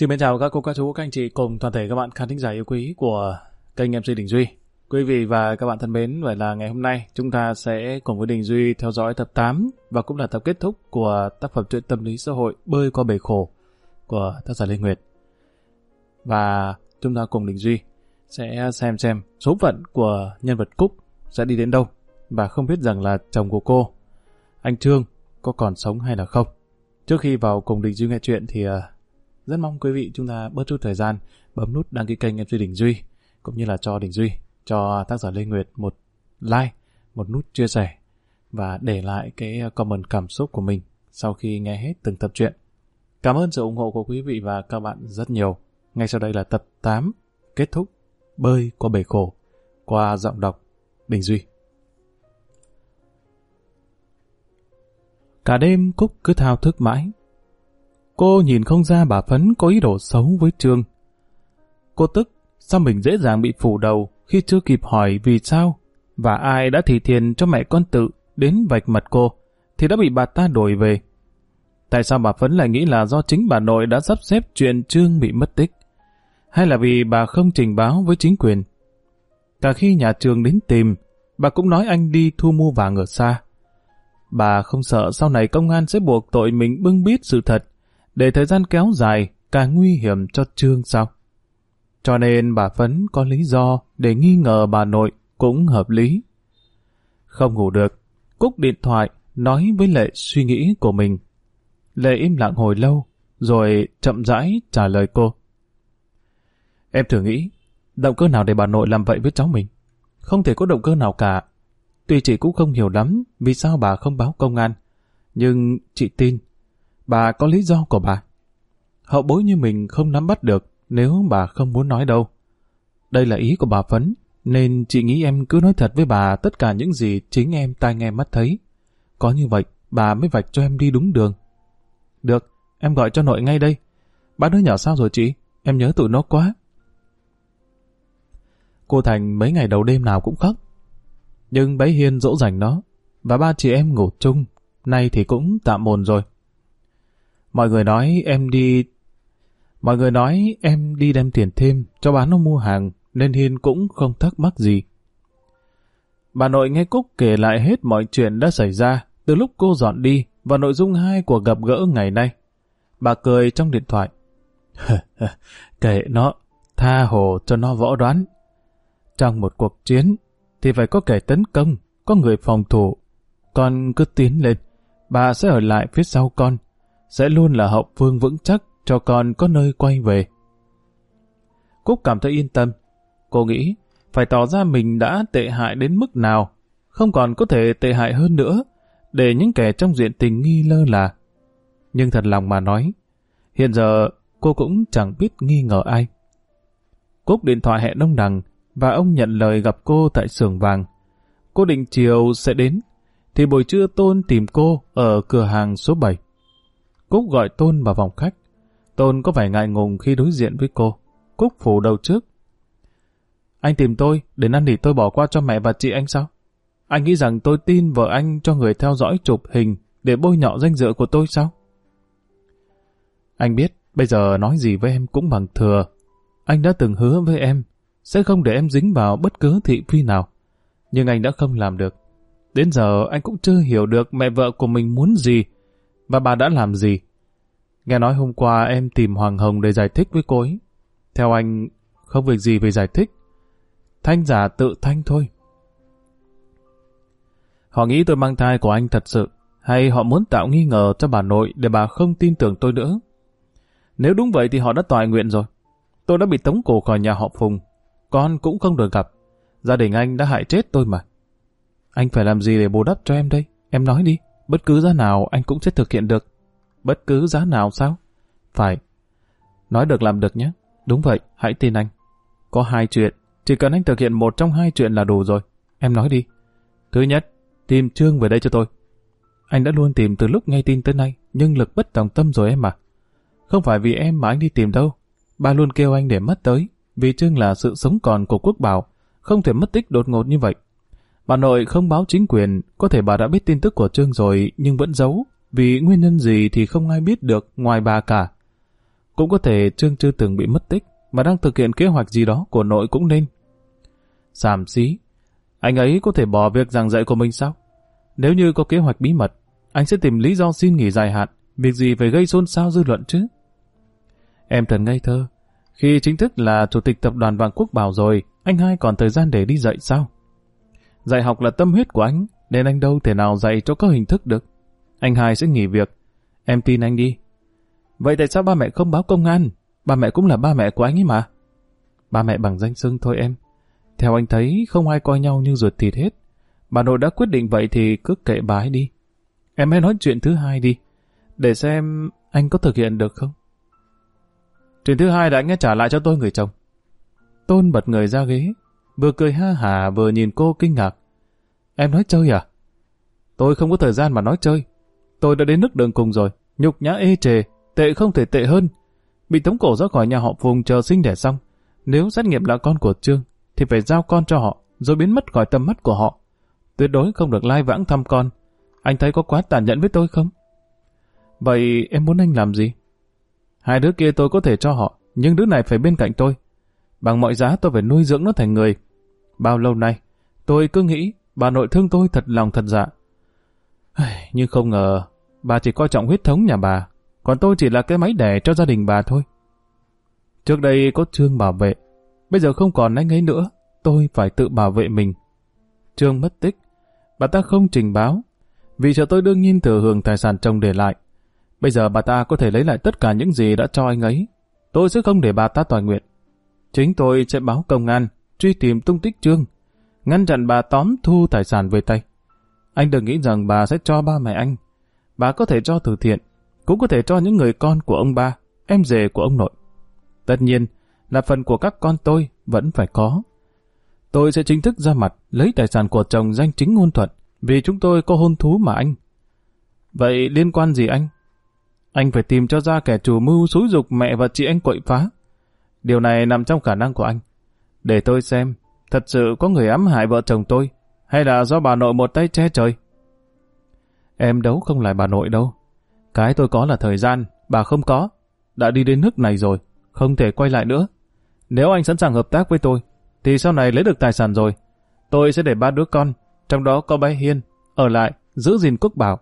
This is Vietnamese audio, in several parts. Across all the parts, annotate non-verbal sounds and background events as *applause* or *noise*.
Xin mến chào các cô, các chú, các anh chị cùng toàn thể các bạn khán thính giả yêu quý của kênh MC Đình Duy. Quý vị và các bạn thân mến, vậy là ngày hôm nay chúng ta sẽ cùng với Đình Duy theo dõi tập 8 và cũng là tập kết thúc của tác phẩm truyện tâm lý xã hội Bơi qua bể khổ của tác giả Lê Nguyệt. Và chúng ta cùng Đình Duy sẽ xem xem số phận của nhân vật Cúc sẽ đi đến đâu và không biết rằng là chồng của cô, anh Trương, có còn sống hay là không. Trước khi vào cùng Đình Duy nghe chuyện thì uh, rất mong quý vị chúng ta bớt chút thời gian bấm nút đăng ký kênh MC Đình Duy cũng như là cho Đình Duy, cho tác giả Lê Nguyệt một like, một nút chia sẻ và để lại cái ờ, comment cảm xúc của mình sau khi nghe hết từng tập truyện. Cảm ơn sự ủng hộ của quý vị và các bạn rất nhiều. Ngay sau đây là tập 8 kết thúc bơi qua bể khổ qua giọng đọc Đình Duy. Cả đêm Cúc cứ thao thức mãi. Cô nhìn không ra bà Phấn có ý đồ xấu với Trương. Cô tức, sao mình dễ dàng bị phủ đầu khi chưa kịp hỏi vì sao và ai đã thì thiền cho mẹ con tự đến vạch mặt cô thì đã bị bà ta đổi về. Tại sao bà Phấn lại nghĩ là do chính bà nội đã sắp xếp chuyện Trương bị mất tích? Hay là vì bà không trình báo với chính quyền? Cả khi nhà trường đến tìm, bà cũng nói anh đi thu mua vàng ở xa. Bà không sợ sau này công an sẽ buộc tội mình bưng bít sự thật, để thời gian kéo dài càng nguy hiểm cho Trương sao? Cho nên bà Phấn có lý do để nghi ngờ bà nội cũng hợp lý. Không ngủ được, Cúc điện thoại nói với Lệ suy nghĩ của mình. Lệ im lặng hồi lâu, rồi chậm rãi trả lời cô. Em thử nghĩ, động cơ nào để bà nội làm vậy với cháu mình? Không thể có động cơ nào cả. Tuy chị cũng không hiểu lắm vì sao bà không báo công an, nhưng chị tin bà có lý do của bà. Hậu bối như mình không nắm bắt được nếu bà không muốn nói đâu. Đây là ý của bà Phấn, nên chị nghĩ em cứ nói thật với bà tất cả những gì chính em tai nghe mắt thấy. Có như vậy, bà mới vạch cho em đi đúng đường. Được, em gọi cho nội ngay đây. Ba đứa nhỏ sao rồi chị? Em nhớ tụi nó quá. Cô Thành mấy ngày đầu đêm nào cũng khóc. Nhưng bấy Hiên dỗ dành nó, và ba chị em ngủ chung, nay thì cũng tạm ổn rồi. Mọi người nói em đi... Mọi người nói em đi đem tiền thêm cho bán nó mua hàng, nên Hiên cũng không thắc mắc gì. Bà nội nghe Cúc kể lại hết mọi chuyện đã xảy ra từ lúc cô dọn đi và nội dung hai của gặp gỡ ngày nay. Bà cười trong điện thoại. *laughs* kể nó, tha hồ cho nó võ đoán. Trong một cuộc chiến thì phải có kẻ tấn công, có người phòng thủ. Con cứ tiến lên, bà sẽ ở lại phía sau con, sẽ luôn là hậu phương vững chắc cho con có nơi quay về. Cúc cảm thấy yên tâm. Cô nghĩ phải tỏ ra mình đã tệ hại đến mức nào, không còn có thể tệ hại hơn nữa, để những kẻ trong diện tình nghi lơ là. Nhưng thật lòng mà nói, hiện giờ cô cũng chẳng biết nghi ngờ ai. Cúc điện thoại hẹn ông Đằng và ông nhận lời gặp cô tại xưởng vàng. Cô định chiều sẽ đến, thì buổi trưa Tôn tìm cô ở cửa hàng số 7. Cúc gọi Tôn vào phòng khách. Tôn có vẻ ngại ngùng khi đối diện với cô. Cúc phủ đầu trước. Anh tìm tôi, để năn nỉ tôi bỏ qua cho mẹ và chị anh sao? Anh nghĩ rằng tôi tin vợ anh cho người theo dõi chụp hình để bôi nhọ danh dự của tôi sao? Anh biết, bây giờ nói gì với em cũng bằng thừa. Anh đã từng hứa với em, sẽ không để em dính vào bất cứ thị phi nào. Nhưng anh đã không làm được. Đến giờ anh cũng chưa hiểu được mẹ vợ của mình muốn gì và bà đã làm gì. Nghe nói hôm qua em tìm Hoàng Hồng để giải thích với cô ấy. Theo anh, không việc gì về giải thích. Thanh giả tự thanh thôi. Họ nghĩ tôi mang thai của anh thật sự, hay họ muốn tạo nghi ngờ cho bà nội để bà không tin tưởng tôi nữa. Nếu đúng vậy thì họ đã tòa nguyện rồi. Tôi đã bị tống cổ khỏi nhà họ Phùng. Con cũng không được gặp. Gia đình anh đã hại chết tôi mà. Anh phải làm gì để bù đắp cho em đây? Em nói đi. Bất cứ giá nào anh cũng sẽ thực hiện được. Bất cứ giá nào sao? Phải. Nói được làm được nhé. Đúng vậy, hãy tin anh. Có hai chuyện. Chỉ cần anh thực hiện một trong hai chuyện là đủ rồi. Em nói đi. Thứ nhất, tìm Trương về đây cho tôi. Anh đã luôn tìm từ lúc nghe tin tới nay, nhưng lực bất tòng tâm rồi em à. Không phải vì em mà anh đi tìm đâu. Ba luôn kêu anh để mất tới, vì Trương là sự sống còn của quốc bảo, không thể mất tích đột ngột như vậy. Bà nội không báo chính quyền, có thể bà đã biết tin tức của Trương rồi nhưng vẫn giấu, vì nguyên nhân gì thì không ai biết được ngoài bà cả. Cũng có thể Trương chưa từng bị mất tích, mà đang thực hiện kế hoạch gì đó của nội cũng nên. Sàm xí, anh ấy có thể bỏ việc giảng dạy của mình sao? Nếu như có kế hoạch bí mật, anh sẽ tìm lý do xin nghỉ dài hạn, việc gì phải gây xôn xao dư luận chứ? Em thần ngây thơ, khi chính thức là chủ tịch tập đoàn Vàng Quốc Bảo rồi, anh hai còn thời gian để đi dạy sao? Dạy học là tâm huyết của anh, nên anh đâu thể nào dạy cho có hình thức được. Anh hai sẽ nghỉ việc, em tin anh đi. Vậy tại sao ba mẹ không báo công an? Ba mẹ cũng là ba mẹ của anh ấy mà. Ba mẹ bằng danh xưng thôi em. Theo anh thấy không ai coi nhau như ruột thịt hết. Bà nội đã quyết định vậy thì cứ kệ bà ấy đi. Em hãy nói chuyện thứ hai đi. Để xem anh có thực hiện được không? Chuyện thứ hai đã anh nghe trả lại cho tôi người chồng. Tôn bật người ra ghế, vừa cười ha hả vừa nhìn cô kinh ngạc. Em nói chơi à? Tôi không có thời gian mà nói chơi. Tôi đã đến nước đường cùng rồi, nhục nhã ê chề, tệ không thể tệ hơn. Bị tống cổ ra khỏi nhà họ Phùng chờ sinh đẻ xong. Nếu xét nghiệm là con của Trương, thì phải giao con cho họ, rồi biến mất khỏi tầm mắt của họ. Tuyệt đối không được lai vãng thăm con. Anh thấy có quá tàn nhẫn với tôi không? Vậy em muốn anh làm gì? Hai đứa kia tôi có thể cho họ, nhưng đứa này phải bên cạnh tôi. Bằng mọi giá tôi phải nuôi dưỡng nó thành người. Bao lâu nay, tôi cứ nghĩ bà nội thương tôi thật lòng thật dạ. Nhưng không ngờ, bà chỉ coi trọng huyết thống nhà bà, còn tôi chỉ là cái máy đẻ cho gia đình bà thôi. Trước đây có Trương bảo vệ, bây giờ không còn anh ấy nữa, tôi phải tự bảo vệ mình. Trương mất tích, bà ta không trình báo, vì sợ tôi đương nhiên thừa hưởng tài sản chồng để lại. Bây giờ bà ta có thể lấy lại tất cả những gì đã cho anh ấy. Tôi sẽ không để bà ta toàn nguyện. Chính tôi sẽ báo công an, truy tìm tung tích Trương, ngăn chặn bà tóm thu tài sản về tay. Anh đừng nghĩ rằng bà sẽ cho ba mẹ anh. Bà có thể cho từ thiện, cũng có thể cho những người con của ông ba, em rể của ông nội. Tất nhiên là phần của các con tôi vẫn phải có. Tôi sẽ chính thức ra mặt lấy tài sản của chồng danh chính ngôn thuận vì chúng tôi có hôn thú mà anh. Vậy liên quan gì anh? Anh phải tìm cho ra kẻ chủ mưu xúi dục mẹ và chị anh quậy phá. Điều này nằm trong khả năng của anh. Để tôi xem, thật sự có người ám hại vợ chồng tôi, hay là do bà nội một tay che trời? Em đấu không lại bà nội đâu. Cái tôi có là thời gian, bà không có. Đã đi đến nước này rồi, không thể quay lại nữa. Nếu anh sẵn sàng hợp tác với tôi, thì sau này lấy được tài sản rồi. Tôi sẽ để ba đứa con, trong đó có bé Hiên, ở lại, giữ gìn quốc bảo.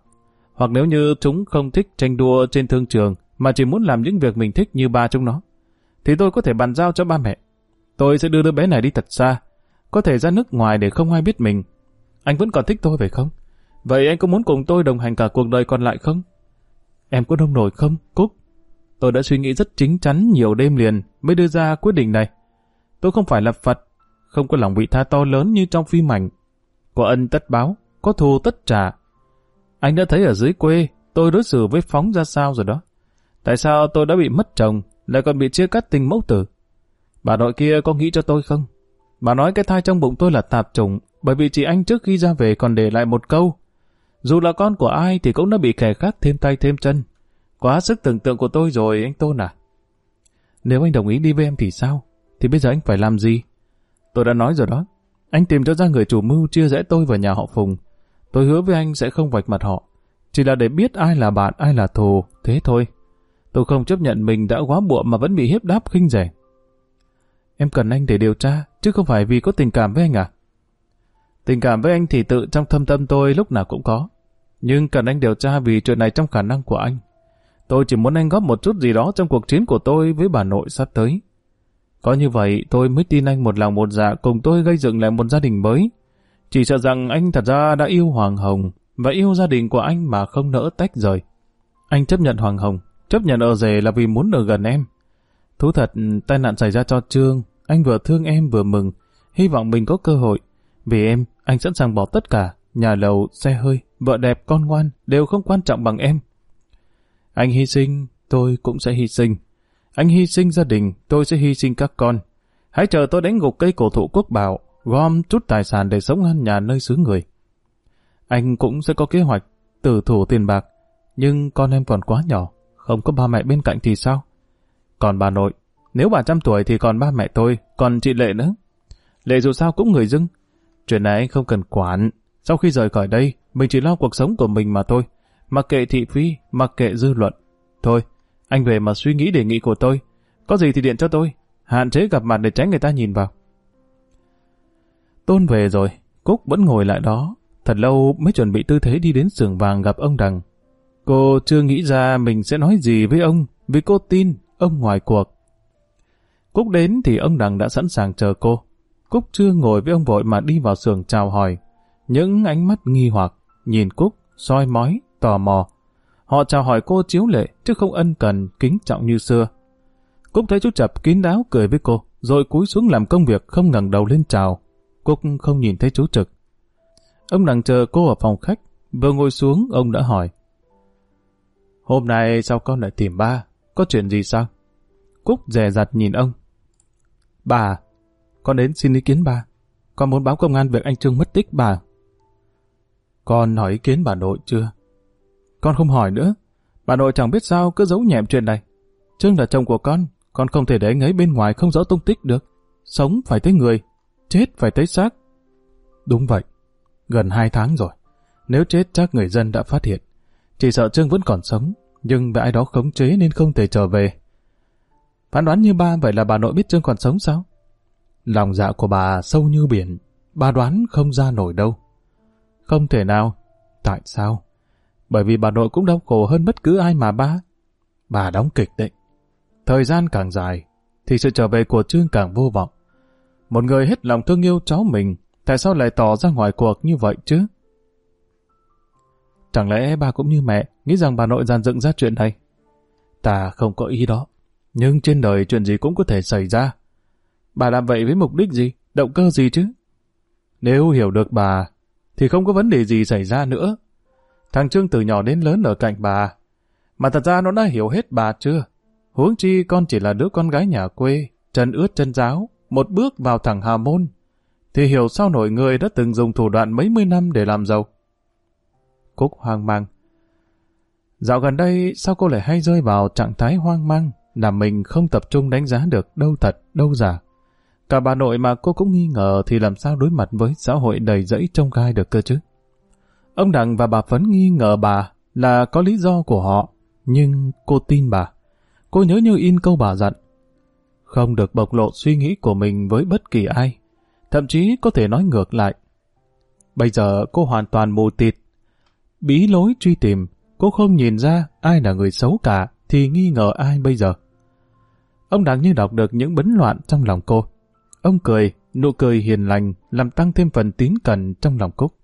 Hoặc nếu như chúng không thích tranh đua trên thương trường, mà chỉ muốn làm những việc mình thích như ba chúng nó, thì tôi có thể bàn giao cho ba mẹ. Tôi sẽ đưa đứa bé này đi thật xa, có thể ra nước ngoài để không ai biết mình. Anh vẫn còn thích tôi phải không? Vậy anh có muốn cùng tôi đồng hành cả cuộc đời còn lại không? Em có đông nổi không, Cúc? Tôi đã suy nghĩ rất chính chắn nhiều đêm liền mới đưa ra quyết định này. Tôi không phải là Phật, không có lòng vị tha to lớn như trong phim ảnh. Có ân tất báo, có thù tất trả. Anh đã thấy ở dưới quê tôi đối xử với Phóng ra sao rồi đó. Tại sao tôi đã bị mất chồng, lại còn bị chia cắt tình mẫu tử? Bà nội kia có nghĩ cho tôi không? Bà nói cái thai trong bụng tôi là tạp trùng, bởi vì chị anh trước khi ra về còn để lại một câu. Dù là con của ai thì cũng đã bị kẻ khác thêm tay thêm chân. Quá sức tưởng tượng của tôi rồi anh Tôn à. Nếu anh đồng ý đi với em thì sao? Thì bây giờ anh phải làm gì? Tôi đã nói rồi đó. Anh tìm cho ra người chủ mưu chia rẽ tôi và nhà họ Phùng. Tôi hứa với anh sẽ không vạch mặt họ. Chỉ là để biết ai là bạn, ai là thù, thế thôi. Tôi không chấp nhận mình đã quá buộm mà vẫn bị hiếp đáp khinh rẻ. Em cần anh để điều tra, chứ không phải vì có tình cảm với anh à? Tình cảm với anh thì tự trong thâm tâm tôi lúc nào cũng có. Nhưng cần anh điều tra vì chuyện này trong khả năng của anh. Tôi chỉ muốn anh góp một chút gì đó trong cuộc chiến của tôi với bà nội sắp tới. Có như vậy tôi mới tin anh một lòng một dạ cùng tôi gây dựng lại một gia đình mới. Chỉ sợ rằng anh thật ra đã yêu Hoàng Hồng và yêu gia đình của anh mà không nỡ tách rời. Anh chấp nhận Hoàng Hồng, chấp nhận ở rể là vì muốn ở gần em. Thú thật, tai nạn xảy ra cho Trương, anh vừa thương em vừa mừng, hy vọng mình có cơ hội. Vì em, anh sẵn sàng bỏ tất cả, nhà lầu, xe hơi, vợ đẹp, con ngoan, đều không quan trọng bằng em. Anh hy sinh, tôi cũng sẽ hy sinh. Anh hy sinh gia đình, tôi sẽ hy sinh các con. Hãy chờ tôi đánh gục cây cổ thụ quốc bảo, gom chút tài sản để sống ăn nhà nơi xứ người. Anh cũng sẽ có kế hoạch, tử thủ tiền bạc, nhưng con em còn quá nhỏ, không có ba mẹ bên cạnh thì sao? Còn bà nội, nếu bà trăm tuổi thì còn ba mẹ tôi, còn chị Lệ nữa. Lệ dù sao cũng người dưng. Chuyện này anh không cần quản. Sau khi rời khỏi đây, mình chỉ lo cuộc sống của mình mà thôi. Mặc kệ thị phi, mặc kệ dư luận. Thôi, Anh về mà suy nghĩ đề nghị của tôi. Có gì thì điện cho tôi. Hạn chế gặp mặt để tránh người ta nhìn vào. Tôn về rồi, Cúc vẫn ngồi lại đó. Thật lâu mới chuẩn bị tư thế đi đến sườn vàng gặp ông Đằng. Cô chưa nghĩ ra mình sẽ nói gì với ông, vì cô tin ông ngoài cuộc. Cúc đến thì ông Đằng đã sẵn sàng chờ cô. Cúc chưa ngồi với ông vội mà đi vào sườn chào hỏi. Những ánh mắt nghi hoặc, nhìn Cúc, soi mói, tò mò. Họ chào hỏi cô chiếu lệ, chứ không ân cần, kính trọng như xưa. Cúc thấy chú Chập kín đáo cười với cô, rồi cúi xuống làm công việc không ngẩng đầu lên chào. Cúc không nhìn thấy chú Trực. Ông Đằng chờ cô ở phòng khách, vừa ngồi xuống ông đã hỏi. Hôm nay sao con lại tìm ba? Có chuyện gì sao? Cúc dè dặt nhìn ông. Bà, con đến xin ý kiến bà. Con muốn báo công an việc anh Trương mất tích bà. Con hỏi ý kiến bà nội chưa? Con không hỏi nữa. Bà nội chẳng biết sao cứ giấu nhẹm chuyện này. Trương là chồng của con, con không thể để anh ấy bên ngoài không rõ tung tích được. Sống phải thấy người, chết phải thấy xác. Đúng vậy, gần hai tháng rồi. Nếu chết chắc người dân đã phát hiện. Chỉ sợ Trương vẫn còn sống, nhưng bị ai đó khống chế nên không thể trở về. Phán đoán như ba vậy là bà nội biết Trương còn sống sao? Lòng dạ của bà sâu như biển, bà đoán không ra nổi đâu. Không thể nào. Tại sao? Bởi vì bà nội cũng đau khổ hơn bất cứ ai mà ba. Bà đóng kịch đấy. Thời gian càng dài, thì sự trở về của Trương càng vô vọng. Một người hết lòng thương yêu cháu mình, tại sao lại tỏ ra ngoài cuộc như vậy chứ? Chẳng lẽ ba cũng như mẹ, nghĩ rằng bà nội dàn dựng ra chuyện này? Ta không có ý đó. Nhưng trên đời chuyện gì cũng có thể xảy ra. Bà làm vậy với mục đích gì? Động cơ gì chứ? Nếu hiểu được bà, thì không có vấn đề gì xảy ra nữa. Thằng Trương từ nhỏ đến lớn ở cạnh bà. Mà thật ra nó đã hiểu hết bà chưa? Huống chi con chỉ là đứa con gái nhà quê, chân ướt chân giáo, một bước vào thẳng hà môn. Thì hiểu sao nổi người đã từng dùng thủ đoạn mấy mươi năm để làm giàu. Cúc hoang mang. Dạo gần đây sao cô lại hay rơi vào trạng thái hoang mang, làm mình không tập trung đánh giá được đâu thật, đâu giả. Cả bà nội mà cô cũng nghi ngờ thì làm sao đối mặt với xã hội đầy rẫy trông gai được cơ chứ. Ông Đặng và bà Phấn nghi ngờ bà là có lý do của họ, nhưng cô tin bà. Cô nhớ như in câu bà dặn. Không được bộc lộ suy nghĩ của mình với bất kỳ ai, thậm chí có thể nói ngược lại. Bây giờ cô hoàn toàn mù tịt. Bí lối truy tìm, cô không nhìn ra ai là người xấu cả thì nghi ngờ ai bây giờ. Ông Đặng như đọc được những bấn loạn trong lòng cô. Ông cười, nụ cười hiền lành, làm tăng thêm phần tín cẩn trong lòng Cúc.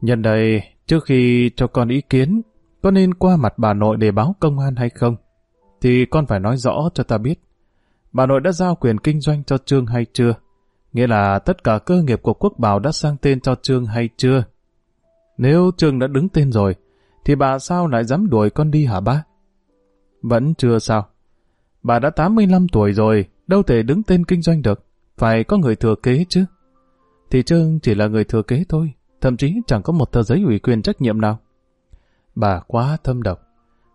Nhân đây, trước khi cho con ý kiến, có nên qua mặt bà nội để báo công an hay không? Thì con phải nói rõ cho ta biết. Bà nội đã giao quyền kinh doanh cho Trương hay chưa? Nghĩa là tất cả cơ nghiệp của quốc bảo đã sang tên cho Trương hay chưa? Nếu Trương đã đứng tên rồi, thì bà sao lại dám đuổi con đi hả ba? Vẫn chưa sao. Bà đã 85 tuổi rồi, đâu thể đứng tên kinh doanh được. Phải có người thừa kế chứ. Thì Trương chỉ là người thừa kế thôi, thậm chí chẳng có một tờ giấy ủy quyền trách nhiệm nào. Bà quá thâm độc.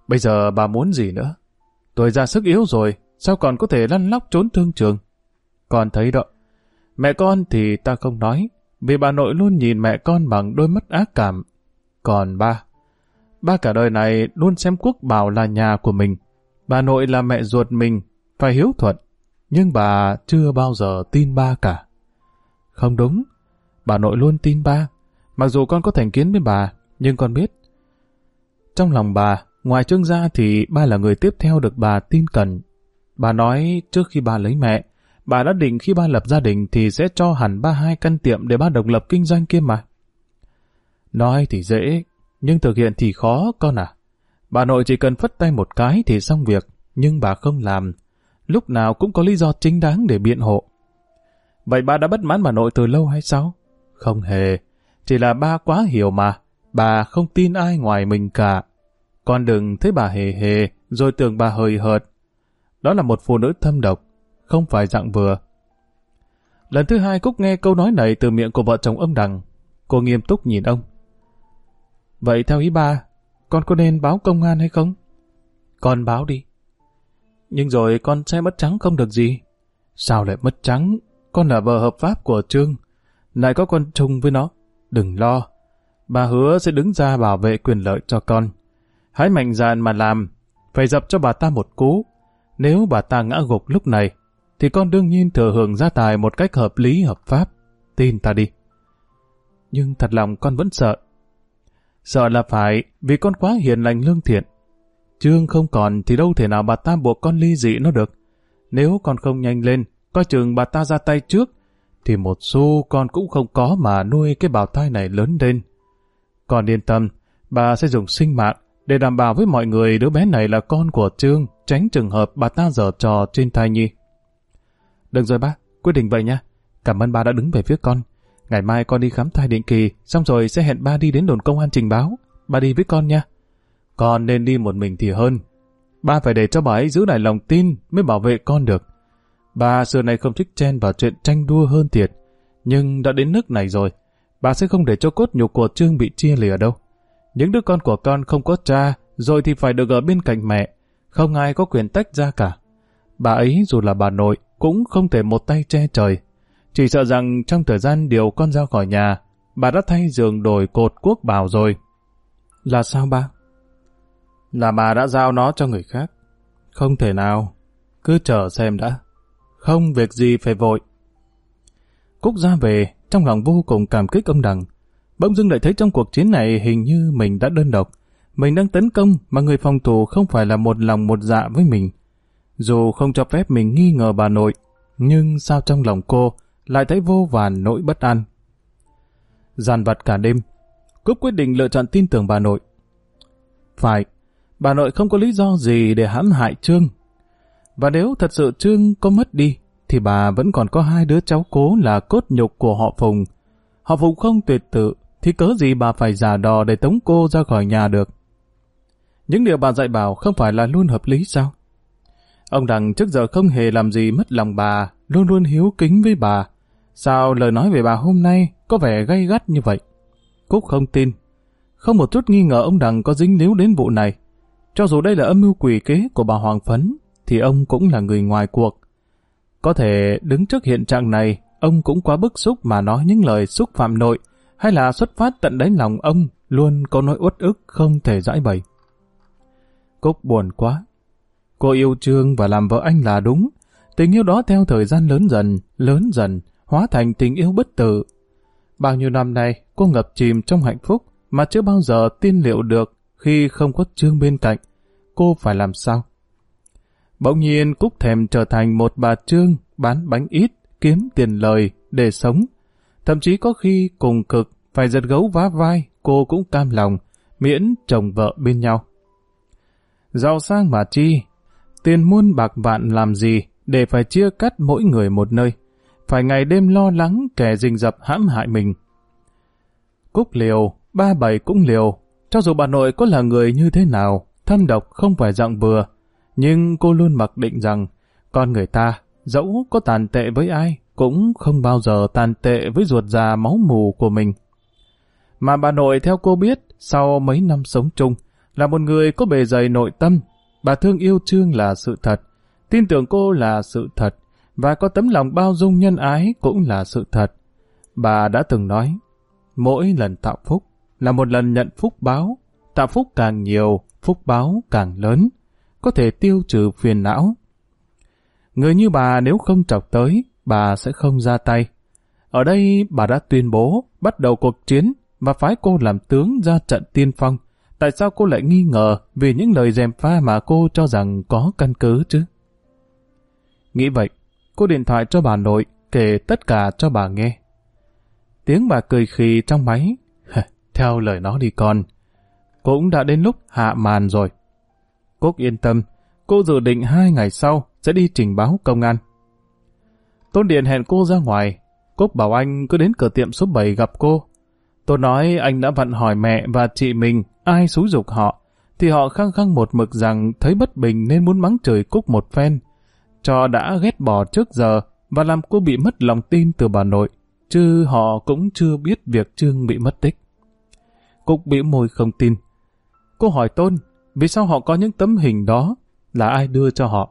Bây giờ bà muốn gì nữa? Tôi ra sức yếu rồi, sao còn có thể lăn lóc trốn thương trường? Con thấy đó. Mẹ con thì ta không nói, vì bà nội luôn nhìn mẹ con bằng đôi mắt ác cảm. Còn ba, ba cả đời này luôn xem quốc bảo là nhà của mình. Bà nội là mẹ ruột mình, phải hiếu thuận. Nhưng bà chưa bao giờ tin ba cả. Không đúng, bà nội luôn tin ba. Mặc dù con có thành kiến với bà, nhưng con biết. Trong lòng bà, ngoài trương gia thì ba là người tiếp theo được bà tin cẩn. Bà nói trước khi bà lấy mẹ, bà đã định khi ba lập gia đình thì sẽ cho hẳn ba hai căn tiệm để ba độc lập kinh doanh kia mà. Nói thì dễ, nhưng thực hiện thì khó con à. Bà nội chỉ cần phất tay một cái thì xong việc, nhưng bà không làm. Lúc nào cũng có lý do chính đáng để biện hộ. Vậy bà đã bất mãn bà nội từ lâu hay sao? Không hề, chỉ là ba quá hiểu mà. Bà không tin ai ngoài mình cả. Con đừng thấy bà hề hề, rồi tưởng bà hời hợt. Đó là một phụ nữ thâm độc, không phải dạng vừa. Lần thứ hai Cúc nghe câu nói này từ miệng của vợ chồng ông Đằng. Cô nghiêm túc nhìn ông. Vậy theo ý ba, con có nên báo công an hay không? Con báo đi. Nhưng rồi con sẽ mất trắng không được gì. Sao lại mất trắng? Con là vợ hợp pháp của Trương. Lại có con chung với nó. Đừng lo. Bà hứa sẽ đứng ra bảo vệ quyền lợi cho con. Hãy mạnh dạn mà làm, phải dập cho bà ta một cú. Nếu bà ta ngã gục lúc này, thì con đương nhiên thừa hưởng gia tài một cách hợp lý hợp pháp. Tin ta đi. Nhưng thật lòng con vẫn sợ. Sợ là phải vì con quá hiền lành lương thiện. Trương không còn thì đâu thể nào bà ta buộc con ly dị nó được. Nếu con không nhanh lên, coi chừng bà ta ra tay trước, thì một xu con cũng không có mà nuôi cái bào thai này lớn lên. Con yên tâm, bà sẽ dùng sinh mạng để đảm bảo với mọi người đứa bé này là con của Trương, tránh trường hợp bà ta dở trò trên thai nhi. Được rồi ba, quyết định vậy nha. Cảm ơn ba đã đứng về phía con. Ngày mai con đi khám thai định kỳ, xong rồi sẽ hẹn ba đi đến đồn công an trình báo. Ba đi với con nha. Con nên đi một mình thì hơn. Ba phải để cho bà ấy giữ lại lòng tin mới bảo vệ con được. Bà xưa nay không thích chen vào chuyện tranh đua hơn thiệt. Nhưng đã đến nước này rồi, bà sẽ không để cho cốt nhục của Trương bị chia lìa đâu. Những đứa con của con không có cha, rồi thì phải được ở bên cạnh mẹ. Không ai có quyền tách ra cả. Bà ấy dù là bà nội, cũng không thể một tay che trời. Chỉ sợ rằng trong thời gian điều con ra khỏi nhà, bà đã thay giường đổi cột quốc bảo rồi. Là sao ba? Là bà đã giao nó cho người khác. Không thể nào. Cứ chờ xem đã. Không việc gì phải vội. Cúc ra về, trong lòng vô cùng cảm kích ông Đằng. Bỗng dưng lại thấy trong cuộc chiến này hình như mình đã đơn độc. Mình đang tấn công mà người phòng thủ không phải là một lòng một dạ với mình. Dù không cho phép mình nghi ngờ bà nội, nhưng sao trong lòng cô lại thấy vô vàn nỗi bất an. Giàn vặt cả đêm, Cúc quyết định lựa chọn tin tưởng bà nội. Phải, bà nội không có lý do gì để hãm hại Trương. Và nếu thật sự Trương có mất đi, thì bà vẫn còn có hai đứa cháu cố là cốt nhục của họ Phùng. Họ Phùng không tuyệt tự, thì cớ gì bà phải giả đò để tống cô ra khỏi nhà được. Những điều bà dạy bảo không phải là luôn hợp lý sao? Ông Đằng trước giờ không hề làm gì mất lòng bà, luôn luôn hiếu kính với bà. Sao lời nói về bà hôm nay có vẻ gay gắt như vậy? Cúc không tin. Không một chút nghi ngờ ông Đằng có dính líu đến vụ này. Cho dù đây là âm mưu quỷ kế của bà Hoàng Phấn, thì ông cũng là người ngoài cuộc. Có thể đứng trước hiện trạng này, ông cũng quá bức xúc mà nói những lời xúc phạm nội, hay là xuất phát tận đáy lòng ông luôn có nỗi uất ức không thể giải bày. Cúc buồn quá. Cô yêu Trương và làm vợ anh là đúng. Tình yêu đó theo thời gian lớn dần, lớn dần, hóa thành tình yêu bất tử. Bao nhiêu năm nay, cô ngập chìm trong hạnh phúc mà chưa bao giờ tin liệu được khi không có Trương bên cạnh. Cô phải làm sao? Bỗng nhiên Cúc thèm trở thành một bà Trương bán bánh ít, kiếm tiền lời để sống. Thậm chí có khi cùng cực phải giật gấu vá vai, cô cũng cam lòng, miễn chồng vợ bên nhau. Giàu sang mà chi, tiền muôn bạc vạn làm gì để phải chia cắt mỗi người một nơi, phải ngày đêm lo lắng kẻ rình rập hãm hại mình. Cúc liều, ba bảy cũng liều, cho dù bà nội có là người như thế nào, thâm độc không phải dạng vừa, nhưng cô luôn mặc định rằng con người ta, dẫu có tàn tệ với ai, cũng không bao giờ tàn tệ với ruột già máu mù của mình. Mà bà nội theo cô biết, sau mấy năm sống chung, là một người có bề dày nội tâm, bà thương yêu Trương là sự thật, tin tưởng cô là sự thật, và có tấm lòng bao dung nhân ái cũng là sự thật. Bà đã từng nói, mỗi lần tạo phúc là một lần nhận phúc báo, tạo phúc càng nhiều, phúc báo càng lớn, có thể tiêu trừ phiền não. Người như bà nếu không chọc tới, bà sẽ không ra tay. Ở đây bà đã tuyên bố bắt đầu cuộc chiến và phái cô làm tướng ra trận tiên phong. Tại sao cô lại nghi ngờ vì những lời dèm pha mà cô cho rằng có căn cứ chứ? Nghĩ vậy, cô điện thoại cho bà nội kể tất cả cho bà nghe. Tiếng bà cười khì trong máy. Theo lời nó đi con. Cũng đã đến lúc hạ màn rồi. Cúc yên tâm, cô dự định hai ngày sau sẽ đi trình báo công an. Tôn Điện hẹn cô ra ngoài. Cúc bảo anh cứ đến cửa tiệm số 7 gặp cô. Tôi nói anh đã vặn hỏi mẹ và chị mình ai xúi dục họ, thì họ khăng khăng một mực rằng thấy bất bình nên muốn mắng trời Cúc một phen. Cho đã ghét bỏ trước giờ và làm cô bị mất lòng tin từ bà nội, chứ họ cũng chưa biết việc Trương bị mất tích. Cúc bị môi không tin. Cô hỏi Tôn, vì sao họ có những tấm hình đó, là ai đưa cho họ?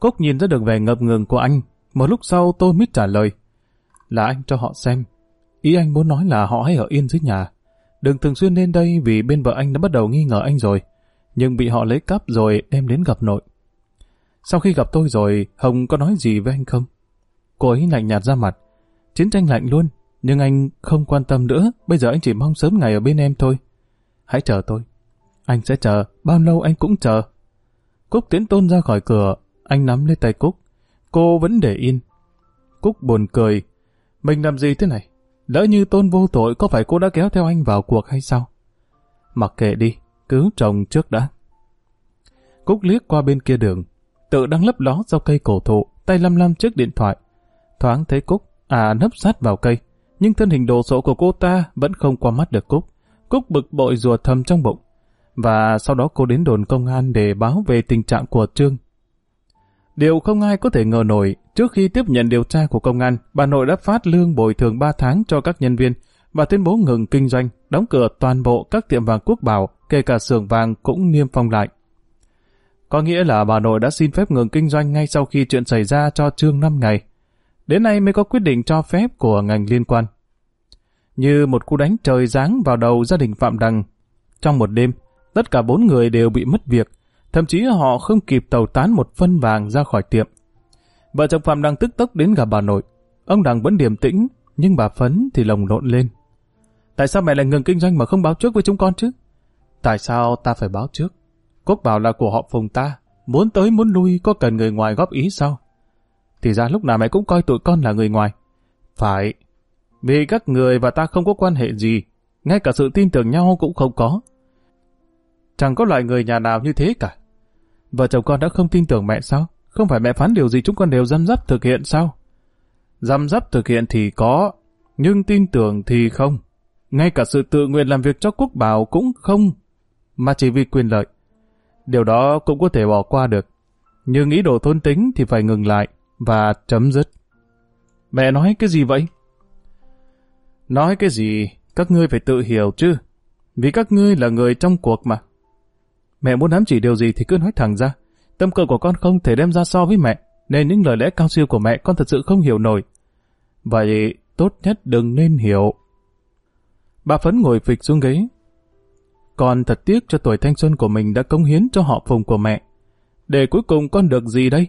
Cúc nhìn ra được vẻ ngập ngừng của anh, một lúc sau tôi mới trả lời. Là anh cho họ xem. Ý anh muốn nói là họ hãy ở yên dưới nhà. đừng thường xuyên lên đây vì bên vợ anh đã bắt đầu nghi ngờ anh rồi, nhưng bị họ lấy cắp rồi đem đến gặp nội. Sau khi gặp tôi rồi, Hồng có nói gì với anh không? Cô ấy lạnh nhạt ra mặt. Chiến tranh lạnh luôn, nhưng anh không quan tâm nữa, bây giờ anh chỉ mong sớm ngày ở bên em thôi. Hãy chờ tôi. Anh sẽ chờ, bao lâu anh cũng chờ. Cúc tiến tôn ra khỏi cửa, anh nắm lấy tay Cúc. Cô vẫn để yên. Cúc buồn cười. Mình làm gì thế này? Lỡ như tôn vô tội có phải cô đã kéo theo anh vào cuộc hay sao? Mặc kệ đi, cứu chồng trước đã. Cúc liếc qua bên kia đường, tự đang lấp ló sau cây cổ thụ, tay lăm lăm trước điện thoại. Thoáng thấy Cúc, à nấp sát vào cây, nhưng thân hình đồ sộ của cô ta vẫn không qua mắt được Cúc. Cúc bực bội rùa thầm trong bụng. Và sau đó cô đến đồn công an để báo về tình trạng của Trương. Điều không ai có thể ngờ nổi, trước khi tiếp nhận điều tra của công an, bà nội đã phát lương bồi thường 3 tháng cho các nhân viên và tuyên bố ngừng kinh doanh, đóng cửa toàn bộ các tiệm vàng quốc bảo, kể cả xưởng vàng cũng niêm phong lại. Có nghĩa là bà nội đã xin phép ngừng kinh doanh ngay sau khi chuyện xảy ra cho Trương 5 ngày. Đến nay mới có quyết định cho phép của ngành liên quan. Như một cú đánh trời giáng vào đầu gia đình Phạm Đằng. Trong một đêm, tất cả bốn người đều bị mất việc, thậm chí họ không kịp tàu tán một phân vàng ra khỏi tiệm. Vợ chồng Phạm Đằng tức tốc đến gặp bà nội. Ông Đằng vẫn điềm tĩnh, nhưng bà Phấn thì lồng lộn lên. Tại sao mẹ lại ngừng kinh doanh mà không báo trước với chúng con chứ? Tại sao ta phải báo trước? Quốc bảo là của họ phùng ta, muốn tới muốn lui có cần người ngoài góp ý sao? Thì ra lúc nào mẹ cũng coi tụi con là người ngoài. Phải, vì các người và ta không có quan hệ gì, ngay cả sự tin tưởng nhau cũng không có. Chẳng có loại người nhà nào như thế cả. Vợ chồng con đã không tin tưởng mẹ sao? Không phải mẹ phán điều gì chúng con đều dăm dắp thực hiện sao? Dăm dắp thực hiện thì có, nhưng tin tưởng thì không. Ngay cả sự tự nguyện làm việc cho quốc bảo cũng không, mà chỉ vì quyền lợi. Điều đó cũng có thể bỏ qua được. Nhưng ý đồ thôn tính thì phải ngừng lại và chấm dứt. Mẹ nói cái gì vậy? Nói cái gì, các ngươi phải tự hiểu chứ. Vì các ngươi là người trong cuộc mà. Mẹ muốn ám chỉ điều gì thì cứ nói thẳng ra. Tâm cơ của con không thể đem ra so với mẹ, nên những lời lẽ cao siêu của mẹ con thật sự không hiểu nổi. Vậy tốt nhất đừng nên hiểu. Bà Phấn ngồi phịch xuống ghế. Con thật tiếc cho tuổi thanh xuân của mình đã cống hiến cho họ phùng của mẹ. Để cuối cùng con được gì đây?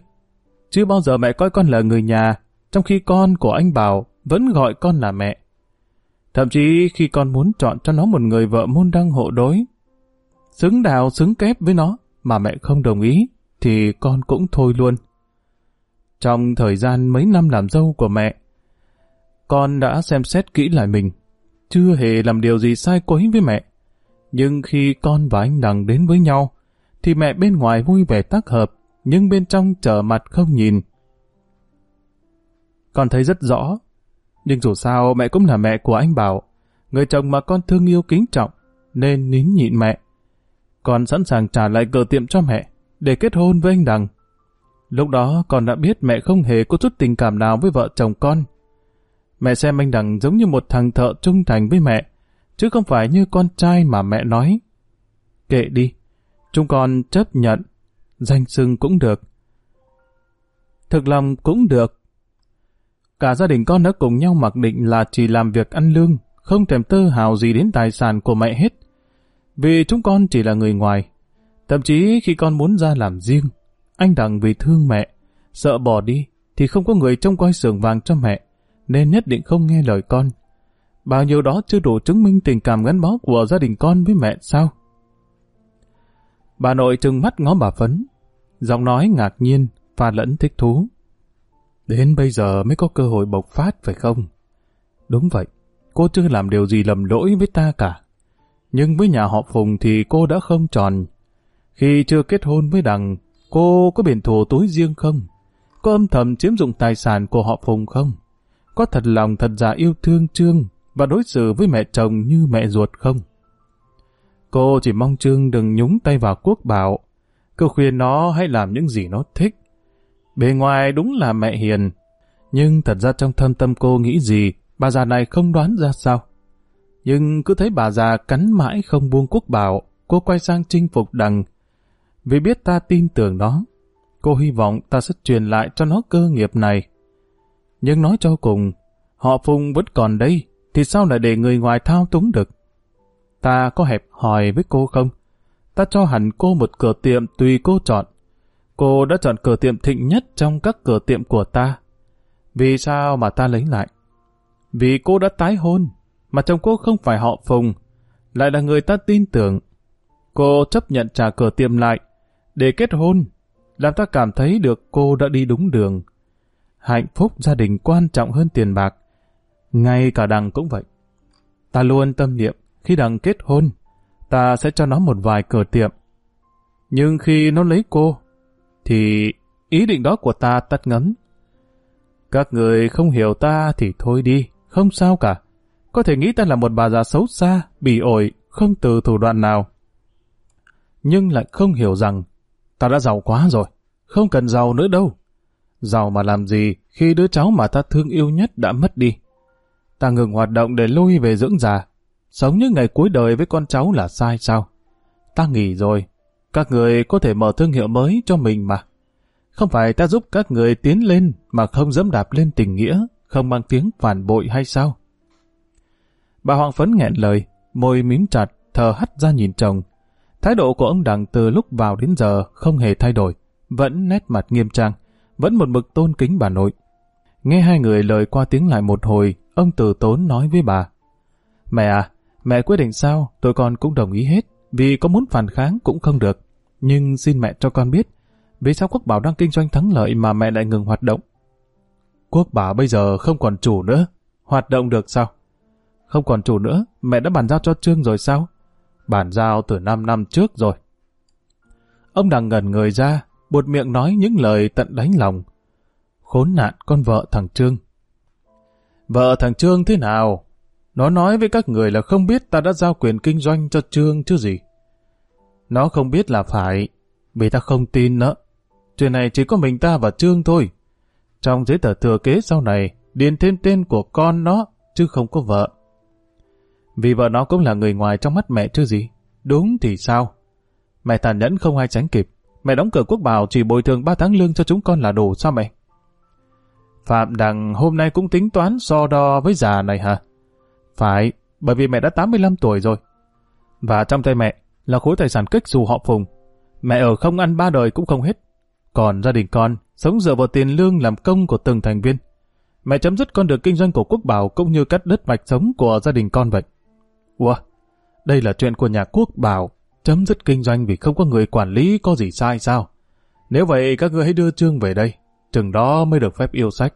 Chưa bao giờ mẹ coi con là người nhà, trong khi con của anh Bảo vẫn gọi con là mẹ. Thậm chí khi con muốn chọn cho nó một người vợ môn đăng hộ đối, xứng đào xứng kép với nó, mà mẹ không đồng ý, thì con cũng thôi luôn. Trong thời gian mấy năm làm dâu của mẹ, con đã xem xét kỹ lại mình, chưa hề làm điều gì sai quấy với mẹ. Nhưng khi con và anh Đằng đến với nhau, thì mẹ bên ngoài vui vẻ tác hợp, nhưng bên trong trở mặt không nhìn. Con thấy rất rõ, nhưng dù sao mẹ cũng là mẹ của anh Bảo, người chồng mà con thương yêu kính trọng, nên nín nhịn mẹ. Con sẵn sàng trả lại cửa tiệm cho mẹ, để kết hôn với anh Đằng. Lúc đó con đã biết mẹ không hề có chút tình cảm nào với vợ chồng con. Mẹ xem anh Đằng giống như một thằng thợ trung thành với mẹ, chứ không phải như con trai mà mẹ nói. Kệ đi, chúng con chấp nhận, danh xưng cũng được. Thực lòng cũng được. Cả gia đình con đã cùng nhau mặc định là chỉ làm việc ăn lương, không thèm tơ hào gì đến tài sản của mẹ hết. Vì chúng con chỉ là người ngoài. Thậm chí khi con muốn ra làm riêng, anh Đằng vì thương mẹ, sợ bỏ đi thì không có người trông coi sườn vàng cho mẹ, nên nhất định không nghe lời con. Bao nhiêu đó chưa đủ chứng minh tình cảm gắn bó của gia đình con với mẹ sao? Bà nội trừng mắt ngó bà Phấn, giọng nói ngạc nhiên, và lẫn thích thú. Đến bây giờ mới có cơ hội bộc phát phải không? Đúng vậy, cô chưa làm điều gì lầm lỗi với ta cả. Nhưng với nhà họ Phùng thì cô đã không tròn. Khi chưa kết hôn với Đằng, cô có biển thù túi riêng không? Có âm thầm chiếm dụng tài sản của họ Phùng không? Có thật lòng thật giả yêu thương Trương và đối xử với mẹ chồng như mẹ ruột không? Cô chỉ mong Trương đừng nhúng tay vào quốc bảo. Cô khuyên nó hãy làm những gì nó thích. Bề ngoài đúng là mẹ hiền, nhưng thật ra trong thâm tâm cô nghĩ gì, bà già này không đoán ra sao. Nhưng cứ thấy bà già cắn mãi không buông quốc bảo, cô quay sang chinh phục đằng. Vì biết ta tin tưởng nó, cô hy vọng ta sẽ truyền lại cho nó cơ nghiệp này. Nhưng nói cho cùng, họ Phùng vẫn còn đây, thì sao lại để người ngoài thao túng được? ta có hẹp hòi với cô không? Ta cho hẳn cô một cửa tiệm tùy cô chọn. Cô đã chọn cửa tiệm thịnh nhất trong các cửa tiệm của ta. Vì sao mà ta lấy lại? Vì cô đã tái hôn, mà chồng cô không phải họ Phùng, lại là người ta tin tưởng. Cô chấp nhận trả cửa tiệm lại, để kết hôn, làm ta cảm thấy được cô đã đi đúng đường. Hạnh phúc gia đình quan trọng hơn tiền bạc. Ngay cả đằng cũng vậy. Ta luôn tâm niệm, khi đằng kết hôn, ta sẽ cho nó một vài cửa tiệm. Nhưng khi nó lấy cô, thì ý định đó của ta tắt ngấm. Các người không hiểu ta thì thôi đi, không sao cả. Có thể nghĩ ta là một bà già xấu xa, bỉ ổi, không từ thủ đoạn nào. Nhưng lại không hiểu rằng ta đã giàu quá rồi, không cần giàu nữa đâu. Giàu mà làm gì khi đứa cháu mà ta thương yêu nhất đã mất đi. Ta ngừng hoạt động để lui về dưỡng già. Sống những ngày cuối đời với con cháu là sai sao? Ta nghỉ rồi. Các người có thể mở thương hiệu mới cho mình mà. Không phải ta giúp các người tiến lên mà không dẫm đạp lên tình nghĩa, không mang tiếng phản bội hay sao? Bà Hoàng Phấn nghẹn lời, môi mím chặt, thờ hắt ra nhìn chồng. Thái độ của ông Đằng từ lúc vào đến giờ không hề thay đổi, vẫn nét mặt nghiêm trang, vẫn một mực tôn kính bà nội. Nghe hai người lời qua tiếng lại một hồi, ông từ tốn nói với bà. Mẹ à, mẹ quyết định sao, tôi con cũng đồng ý hết, vì có muốn phản kháng cũng không được. Nhưng xin mẹ cho con biết, vì sao Quốc Bảo đang kinh doanh thắng lợi mà mẹ lại ngừng hoạt động? Quốc Bảo bây giờ không còn chủ nữa, hoạt động được sao? Không còn chủ nữa, mẹ đã bàn giao cho Trương rồi sao? Bàn giao từ 5 năm trước rồi. Ông đang ngẩn người ra, buột miệng nói những lời tận đánh lòng. Khốn nạn con vợ thằng Trương. Vợ thằng Trương thế nào? Nó nói với các người là không biết ta đã giao quyền kinh doanh cho Trương chứ gì. Nó không biết là phải, vì ta không tin nữa. Chuyện này chỉ có mình ta và Trương thôi. Trong giấy tờ thừa kế sau này, điền thêm tên của con nó, chứ không có vợ. Vì vợ nó cũng là người ngoài trong mắt mẹ chứ gì. Đúng thì sao? Mẹ tàn nhẫn không ai tránh kịp. Mẹ đóng cửa quốc bảo chỉ bồi thường 3 tháng lương cho chúng con là đủ sao mẹ? Phạm Đằng hôm nay cũng tính toán so đo với già này hả? Phải, bởi vì mẹ đã 85 tuổi rồi. Và trong tay mẹ là khối tài sản kích dù họ phùng. Mẹ ở không ăn ba đời cũng không hết. Còn gia đình con sống dựa vào tiền lương làm công của từng thành viên. Mẹ chấm dứt con đường kinh doanh của quốc bảo cũng như cắt đứt mạch sống của gia đình con vậy. Ủa, đây là chuyện của nhà quốc bảo, chấm dứt kinh doanh vì không có người quản lý có gì sai sao? Nếu vậy các ngươi hãy đưa Trương về đây, chừng đó mới được phép yêu sách.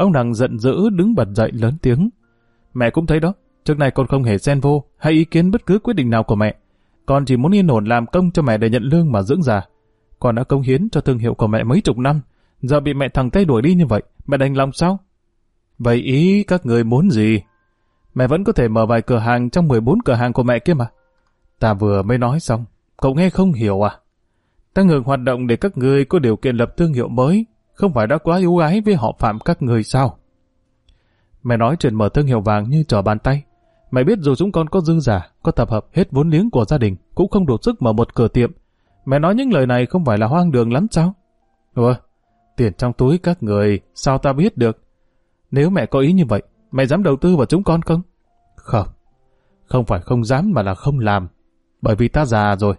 Ông đằng giận dữ đứng bật dậy lớn tiếng. Mẹ cũng thấy đó, trước này con không hề xen vô hay ý kiến bất cứ quyết định nào của mẹ. Con chỉ muốn yên ổn làm công cho mẹ để nhận lương mà dưỡng già. Con đã công hiến cho thương hiệu của mẹ mấy chục năm, giờ bị mẹ thằng tay đuổi đi như vậy, mẹ đành lòng sao? Vậy ý các người muốn gì? Mẹ vẫn có thể mở vài cửa hàng trong 14 cửa hàng của mẹ kia mà. Ta vừa mới nói xong, cậu nghe không hiểu à? Ta ngừng hoạt động để các người có điều kiện lập thương hiệu mới, không phải đã quá ưu ái với họ phạm các người sao? Mẹ nói chuyện mở thương hiệu vàng như trò bàn tay. Mẹ biết dù chúng con có dư giả, có tập hợp hết vốn liếng của gia đình, cũng không đủ sức mở một cửa tiệm. Mẹ nói những lời này không phải là hoang đường lắm sao? Ủa, tiền trong túi các người, sao ta biết được? Nếu mẹ có ý như vậy, Mẹ dám đầu tư vào chúng con không? Không. Không phải không dám mà là không làm. Bởi vì ta già rồi.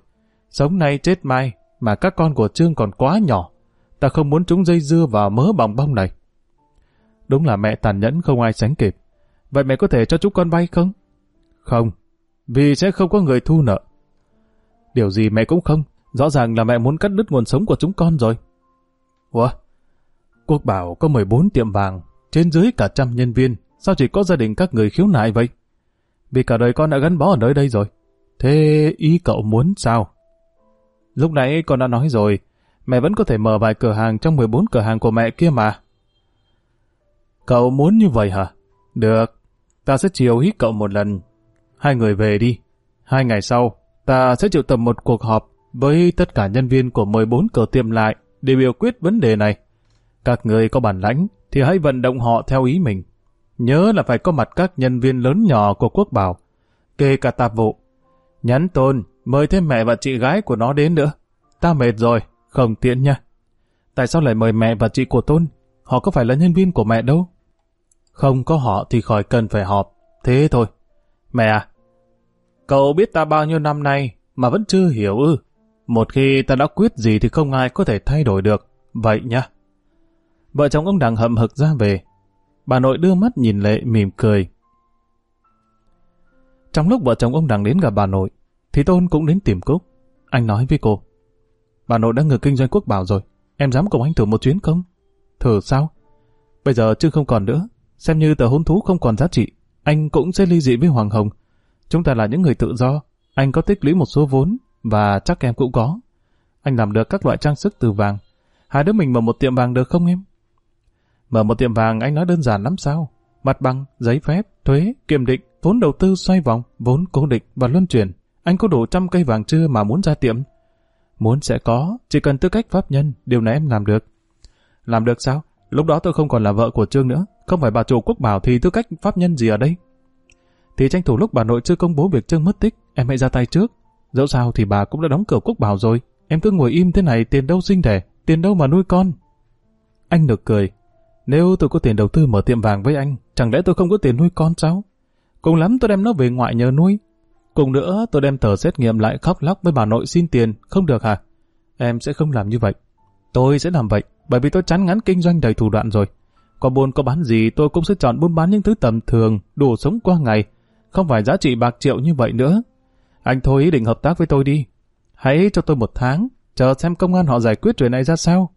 Sống nay chết mai, mà các con của Trương còn quá nhỏ. Ta không muốn chúng dây dưa vào mớ bòng bong này. Đúng là mẹ tàn nhẫn không ai sánh kịp. Vậy mẹ có thể cho chúng con vay không? Không. Vì sẽ không có người thu nợ. Điều gì mẹ cũng không. Rõ ràng là mẹ muốn cắt đứt nguồn sống của chúng con rồi. Ủa? Quốc bảo có 14 tiệm vàng, trên dưới cả trăm nhân viên, Sao chỉ có gia đình các người khiếu nại vậy? Vì cả đời con đã gắn bó ở nơi đây rồi. Thế ý cậu muốn sao? Lúc nãy con đã nói rồi, mẹ vẫn có thể mở vài cửa hàng trong 14 cửa hàng của mẹ kia mà. Cậu muốn như vậy hả? Được, ta sẽ chiều hít cậu một lần. Hai người về đi. Hai ngày sau, ta sẽ triệu tập một cuộc họp với tất cả nhân viên của 14 cửa tiệm lại để biểu quyết vấn đề này. Các người có bản lãnh thì hãy vận động họ theo ý mình. Nhớ là phải có mặt các nhân viên lớn nhỏ của quốc bảo, kể cả tạp vụ. Nhắn tôn, mời thêm mẹ và chị gái của nó đến nữa. Ta mệt rồi, không tiện nha. Tại sao lại mời mẹ và chị của Tôn? Họ có phải là nhân viên của mẹ đâu? Không có họ thì khỏi cần phải họp. Thế thôi. Mẹ à, Cậu biết ta bao nhiêu năm nay mà vẫn chưa hiểu ư. Một khi ta đã quyết gì thì không ai có thể thay đổi được. Vậy nhá. Vợ chồng ông Đằng hậm hực ra về. Bà nội đưa mắt nhìn Lệ mỉm cười. Trong lúc vợ chồng ông Đằng đến gặp bà nội, thì Tôn cũng đến tìm Cúc. Anh nói với cô. Bà nội đã ngừng kinh doanh quốc bảo rồi. Em dám cùng anh thử một chuyến không? Thử sao? Bây giờ chưa không còn nữa. Xem như tờ hôn thú không còn giá trị. Anh cũng sẽ ly dị với Hoàng Hồng. Chúng ta là những người tự do. Anh có tích lũy một số vốn và chắc em cũng có. Anh làm được các loại trang sức từ vàng. Hai đứa mình mở một tiệm vàng được không em? Mở một tiệm vàng anh nói đơn giản lắm sao? Mặt bằng, giấy phép, thuế, kiểm định, vốn đầu tư xoay vòng, vốn cố định và luân chuyển. Anh có đủ trăm cây vàng chưa mà muốn ra tiệm? Muốn sẽ có, chỉ cần tư cách pháp nhân, điều này em làm được. Làm được sao? Lúc đó tôi không còn là vợ của Trương nữa, không phải bà chủ quốc bảo thì tư cách pháp nhân gì ở đây? Thì tranh thủ lúc bà nội chưa công bố việc Trương mất tích, em hãy ra tay trước. Dẫu sao thì bà cũng đã đóng cửa quốc bảo rồi, em cứ ngồi im thế này tiền đâu sinh đẻ, tiền đâu mà nuôi con. Anh được cười, nếu tôi có tiền đầu tư mở tiệm vàng với anh, chẳng lẽ tôi không có tiền nuôi con sao? Cùng lắm tôi đem nó về ngoại nhờ nuôi, Cùng nữa tôi đem tờ xét nghiệm lại khóc lóc với bà nội xin tiền, không được hả? Em sẽ không làm như vậy. Tôi sẽ làm vậy, bởi vì tôi chán ngắn kinh doanh đầy thủ đoạn rồi. Có buôn có bán gì tôi cũng sẽ chọn buôn bán những thứ tầm thường, đủ sống qua ngày, không phải giá trị bạc triệu như vậy nữa. Anh thôi ý định hợp tác với tôi đi. Hãy cho tôi một tháng, chờ xem công an họ giải quyết chuyện này ra sao.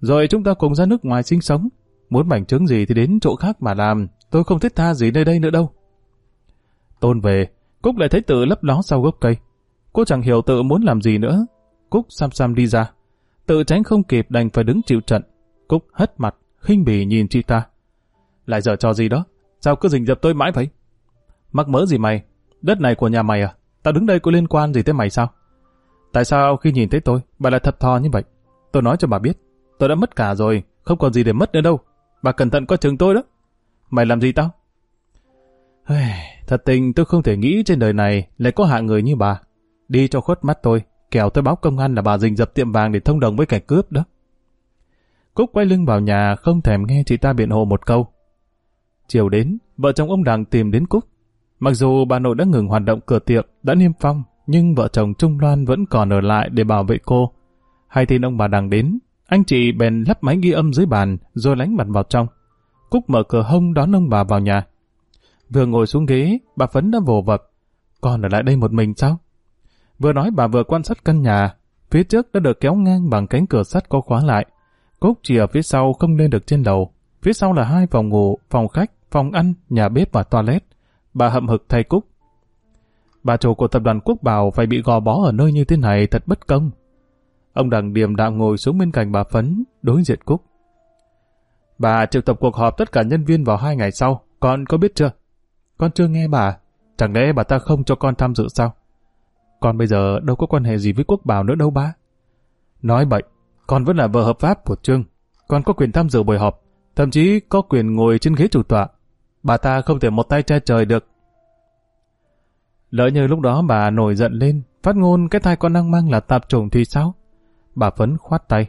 Rồi chúng ta cùng ra nước ngoài sinh sống. Muốn bảnh trứng gì thì đến chỗ khác mà làm, tôi không thích tha gì nơi đây nữa đâu. Tôn về, Cúc lại thấy tự lấp ló sau gốc cây. Cô chẳng hiểu tự muốn làm gì nữa. Cúc xăm xăm đi ra. Tự tránh không kịp đành phải đứng chịu trận. Cúc hất mặt, khinh bỉ nhìn chị ta. Lại giờ trò gì đó? Sao cứ rình dập tôi mãi vậy? Mắc mớ gì mày? Đất này của nhà mày à? Tao đứng đây có liên quan gì tới mày sao? Tại sao khi nhìn thấy tôi, bà lại thập thò như vậy? Tôi nói cho bà biết, tôi đã mất cả rồi, không còn gì để mất nữa đâu. Bà cẩn thận coi chừng tôi đó. Mày làm gì tao? Thật tình tôi không thể nghĩ trên đời này lại có hạng người như bà. Đi cho khuất mắt tôi, kẻo tôi báo công an là bà rình dập tiệm vàng để thông đồng với kẻ cướp đó. Cúc quay lưng vào nhà không thèm nghe chị ta biện hộ một câu. Chiều đến, vợ chồng ông Đằng tìm đến Cúc. Mặc dù bà nội đã ngừng hoạt động cửa tiệm, đã niêm phong, nhưng vợ chồng Trung Loan vẫn còn ở lại để bảo vệ cô. Hay tin ông bà Đằng đến, anh chị bèn lắp máy ghi âm dưới bàn rồi lánh mặt vào trong. Cúc mở cửa hông đón ông bà vào nhà. Vừa ngồi xuống ghế, bà Phấn đã vồ vập. Con ở lại đây một mình sao? Vừa nói bà vừa quan sát căn nhà. Phía trước đã được kéo ngang bằng cánh cửa sắt có khóa lại. Cúc chỉ ở phía sau không lên được trên lầu. Phía sau là hai phòng ngủ, phòng khách, phòng ăn, nhà bếp và toilet. Bà hậm hực thay Cúc. Bà chủ của tập đoàn Quốc Bảo phải bị gò bó ở nơi như thế này thật bất công. Ông Đằng điềm đạm ngồi xuống bên cạnh bà Phấn, đối diện Cúc. Bà triệu tập cuộc họp tất cả nhân viên vào hai ngày sau, con có biết chưa? Con chưa nghe bà. Chẳng lẽ bà ta không cho con tham dự sao? Con bây giờ đâu có quan hệ gì với quốc bảo nữa đâu ba. Nói bậy, con vẫn là vợ hợp pháp của Trương. Con có quyền tham dự buổi họp, thậm chí có quyền ngồi trên ghế chủ tọa. Bà ta không thể một tay che trời được. Lỡ như lúc đó bà nổi giận lên, phát ngôn cái thai con đang mang là tạp chủng thì sao? Bà phấn khoát tay.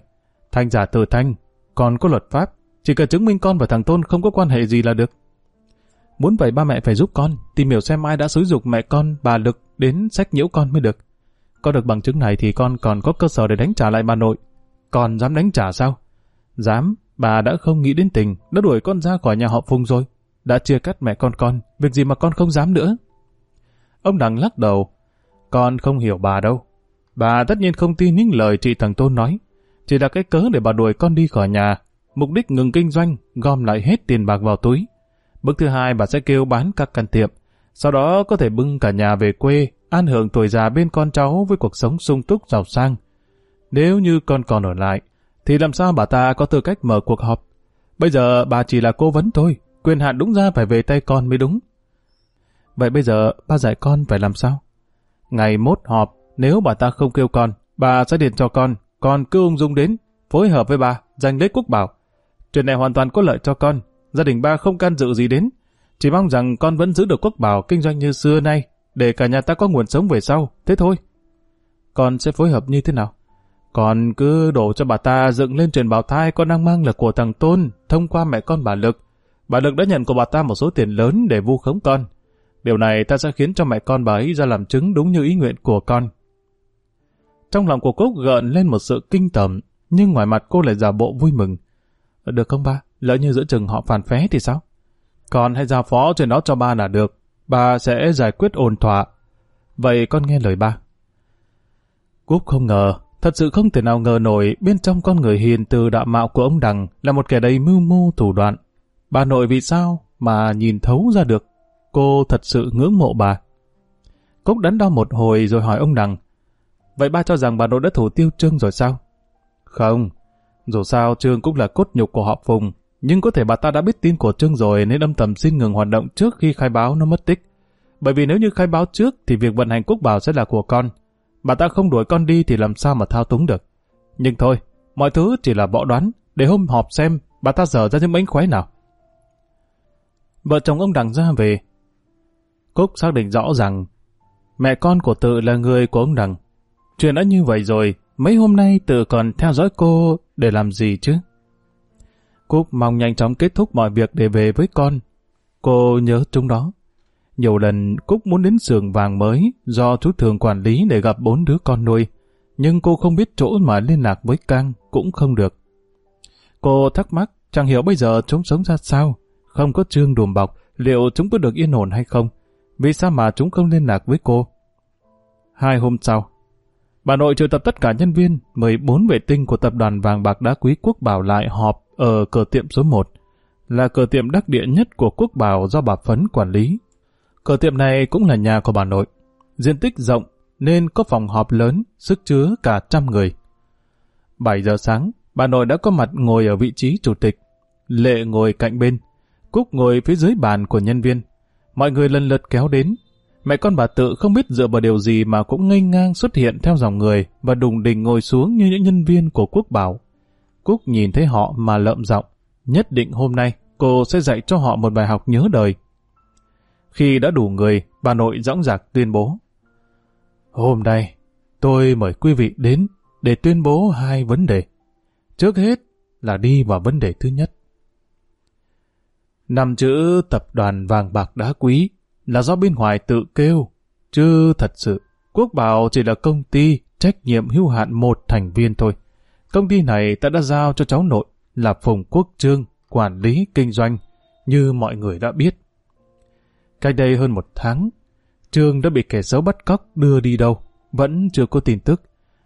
Thanh giả từ thanh, còn có luật pháp, chỉ cần chứng minh con và thằng Tôn không có quan hệ gì là được. Muốn vậy ba mẹ phải giúp con, tìm hiểu xem ai đã xúi dục mẹ con, bà Lực đến sách nhiễu con mới được. Có được bằng chứng này thì con còn có cơ sở để đánh trả lại bà nội. Còn dám đánh trả sao? Dám, bà đã không nghĩ đến tình, đã đuổi con ra khỏi nhà họ Phùng rồi. Đã chia cắt mẹ con con, việc gì mà con không dám nữa. Ông Đằng lắc đầu, con không hiểu bà đâu. Bà tất nhiên không tin những lời chị thằng Tôn nói. Chỉ là cái cớ để bà đuổi con đi khỏi nhà. Mục đích ngừng kinh doanh, gom lại hết tiền bạc vào túi. Bước thứ hai bà sẽ kêu bán các căn tiệm, sau đó có thể bưng cả nhà về quê, an hưởng tuổi già bên con cháu với cuộc sống sung túc giàu sang. Nếu như con còn ở lại, thì làm sao bà ta có tư cách mở cuộc họp? Bây giờ bà chỉ là cố vấn thôi, quyền hạn đúng ra phải về tay con mới đúng. Vậy bây giờ ba dạy con phải làm sao? Ngày mốt họp, nếu bà ta không kêu con, bà sẽ điện cho con, con cứ ung dung đến, phối hợp với bà, giành lấy quốc bảo. Chuyện này hoàn toàn có lợi cho con, gia đình ba không can dự gì đến. Chỉ mong rằng con vẫn giữ được quốc bảo kinh doanh như xưa nay, để cả nhà ta có nguồn sống về sau, thế thôi. Con sẽ phối hợp như thế nào? Con cứ đổ cho bà ta dựng lên truyền bào thai con đang mang là của thằng Tôn thông qua mẹ con bà Lực. Bà Lực đã nhận của bà ta một số tiền lớn để vu khống con. Điều này ta sẽ khiến cho mẹ con bà ấy ra làm chứng đúng như ý nguyện của con. Trong lòng của Cúc gợn lên một sự kinh tởm, nhưng ngoài mặt cô lại giả bộ vui mừng. Được không ba? Lỡ như giữa chừng họ phản phé thì sao? Con hãy giao phó chuyện đó cho ba là được. Ba sẽ giải quyết ổn thỏa. Vậy con nghe lời ba. Cúc không ngờ, thật sự không thể nào ngờ nổi bên trong con người hiền từ đạo mạo của ông Đằng là một kẻ đầy mưu mô thủ đoạn. Bà nội vì sao mà nhìn thấu ra được? Cô thật sự ngưỡng mộ bà. Cúc đắn đo một hồi rồi hỏi ông Đằng. Vậy ba cho rằng bà nội đã thủ tiêu Trương rồi sao? Không, dù sao Trương cũng là cốt nhục của họ Phùng, nhưng có thể bà ta đã biết tin của Trương rồi nên âm thầm xin ngừng hoạt động trước khi khai báo nó mất tích. Bởi vì nếu như khai báo trước thì việc vận hành quốc bảo sẽ là của con. Bà ta không đuổi con đi thì làm sao mà thao túng được. Nhưng thôi, mọi thứ chỉ là võ đoán, để hôm họp xem bà ta dở ra những bánh khoái nào. Vợ chồng ông đằng ra về. Cúc xác định rõ rằng mẹ con của tự là người của ông đằng. Chuyện đã như vậy rồi, mấy hôm nay tự còn theo dõi cô để làm gì chứ? Cúc mong nhanh chóng kết thúc mọi việc để về với con. Cô nhớ chúng đó. Nhiều lần Cúc muốn đến xưởng vàng mới do chú thường quản lý để gặp bốn đứa con nuôi. Nhưng cô không biết chỗ mà liên lạc với Cang cũng không được. Cô thắc mắc chẳng hiểu bây giờ chúng sống ra sao. Không có trương đùm bọc, liệu chúng có được yên ổn hay không? Vì sao mà chúng không liên lạc với cô? Hai hôm sau, bà nội triệu tập tất cả nhân viên 14 vệ tinh của tập đoàn vàng bạc đá quý quốc bảo lại họp ở cửa tiệm số 1, là cửa tiệm đắc địa nhất của quốc bảo do bà Phấn quản lý. Cửa tiệm này cũng là nhà của bà nội. Diện tích rộng nên có phòng họp lớn, sức chứa cả trăm người. 7 giờ sáng, bà nội đã có mặt ngồi ở vị trí chủ tịch. Lệ ngồi cạnh bên, Cúc ngồi phía dưới bàn của nhân viên. Mọi người lần lượt kéo đến. Mẹ con bà tự không biết dựa vào điều gì mà cũng ngây ngang xuất hiện theo dòng người và đùng đình ngồi xuống như những nhân viên của quốc bảo. Cúc nhìn thấy họ mà lợm giọng. Nhất định hôm nay cô sẽ dạy cho họ một bài học nhớ đời. Khi đã đủ người, bà nội dõng dạc tuyên bố. Hôm nay, tôi mời quý vị đến để tuyên bố hai vấn đề. Trước hết là đi vào vấn đề thứ nhất. Năm chữ tập đoàn vàng bạc đá quý là do bên ngoài tự kêu, chứ thật sự Quốc Bảo chỉ là công ty trách nhiệm hữu hạn một thành viên thôi. Công ty này ta đã giao cho cháu nội là Phùng Quốc Trương quản lý kinh doanh như mọi người đã biết. Cách đây hơn một tháng, Trương đã bị kẻ xấu bắt cóc đưa đi đâu, vẫn chưa có tin tức,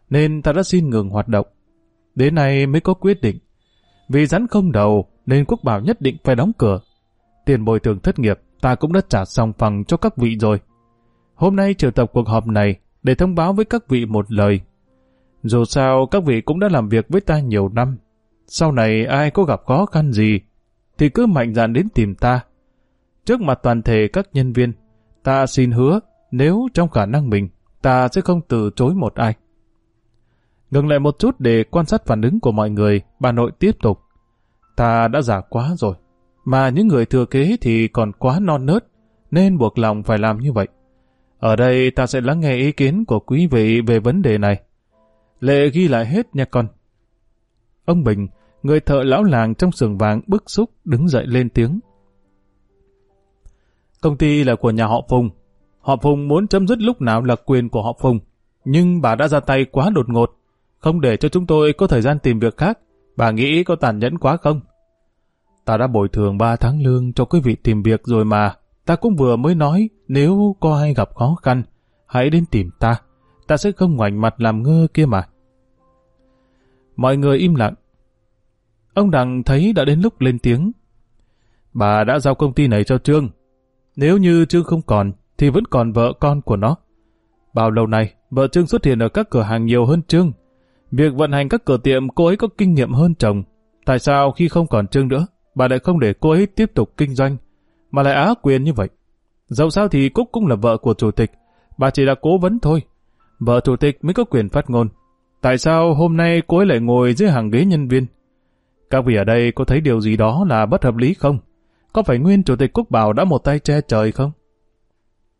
nên ta đã xin ngừng hoạt động. Đến nay mới có quyết định. Vì rắn không đầu nên quốc bảo nhất định phải đóng cửa. Tiền bồi thường thất nghiệp ta cũng đã trả xong phần cho các vị rồi. Hôm nay triệu tập cuộc họp này để thông báo với các vị một lời. Dù sao các vị cũng đã làm việc với ta nhiều năm. Sau này ai có gặp khó khăn gì thì cứ mạnh dạn đến tìm ta. Trước mặt toàn thể các nhân viên, ta xin hứa nếu trong khả năng mình, ta sẽ không từ chối một ai. Ngừng lại một chút để quan sát phản ứng của mọi người, bà nội tiếp tục. Ta đã già quá rồi, mà những người thừa kế thì còn quá non nớt, nên buộc lòng phải làm như vậy. Ở đây ta sẽ lắng nghe ý kiến của quý vị về vấn đề này. Lệ ghi lại hết nha con. Ông Bình, người thợ lão làng trong sườn vàng bức xúc đứng dậy lên tiếng. Công ty là của nhà họ Phùng. Họ Phùng muốn chấm dứt lúc nào là quyền của họ Phùng. Nhưng bà đã ra tay quá đột ngột. Không để cho chúng tôi có thời gian tìm việc khác. Bà nghĩ có tàn nhẫn quá không? Ta đã bồi thường 3 tháng lương cho quý vị tìm việc rồi mà. Ta cũng vừa mới nói nếu có ai gặp khó khăn, hãy đến tìm ta. Ta sẽ không ngoảnh mặt làm ngơ kia mà. Mọi người im lặng. Ông Đằng thấy đã đến lúc lên tiếng. Bà đã giao công ty này cho Trương. Nếu như Trương không còn, thì vẫn còn vợ con của nó. Bao lâu nay, vợ Trương xuất hiện ở các cửa hàng nhiều hơn Trương. Việc vận hành các cửa tiệm cô ấy có kinh nghiệm hơn chồng. Tại sao khi không còn Trương nữa, bà lại không để cô ấy tiếp tục kinh doanh, mà lại á quyền như vậy? Dẫu sao thì Cúc cũng là vợ của chủ tịch, bà chỉ là cố vấn thôi. Vợ chủ tịch mới có quyền phát ngôn. Tại sao hôm nay cô ấy lại ngồi dưới hàng ghế nhân viên? Các vị ở đây có thấy điều gì đó là bất hợp lý không? Có phải nguyên chủ tịch cúc Bảo đã một tay che trời không?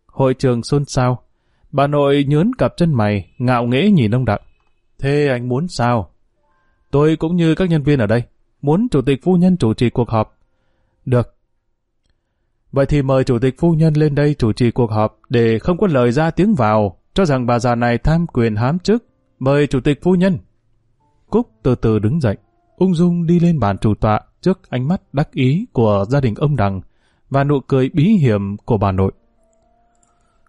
Hội trường xôn xao. Bà nội nhớn cặp chân mày, ngạo nghễ nhìn ông Đặng. Thế anh muốn sao? Tôi cũng như các nhân viên ở đây, muốn chủ tịch phu nhân chủ trì cuộc họp. Được. Vậy thì mời chủ tịch phu nhân lên đây chủ trì cuộc họp để không có lời ra tiếng vào, cho rằng bà già này tham quyền hám chức. Mời chủ tịch phu nhân. Cúc từ từ đứng dậy, ung dung đi lên bàn chủ tọa trước ánh mắt đắc ý của gia đình ông Đằng và nụ cười bí hiểm của bà nội.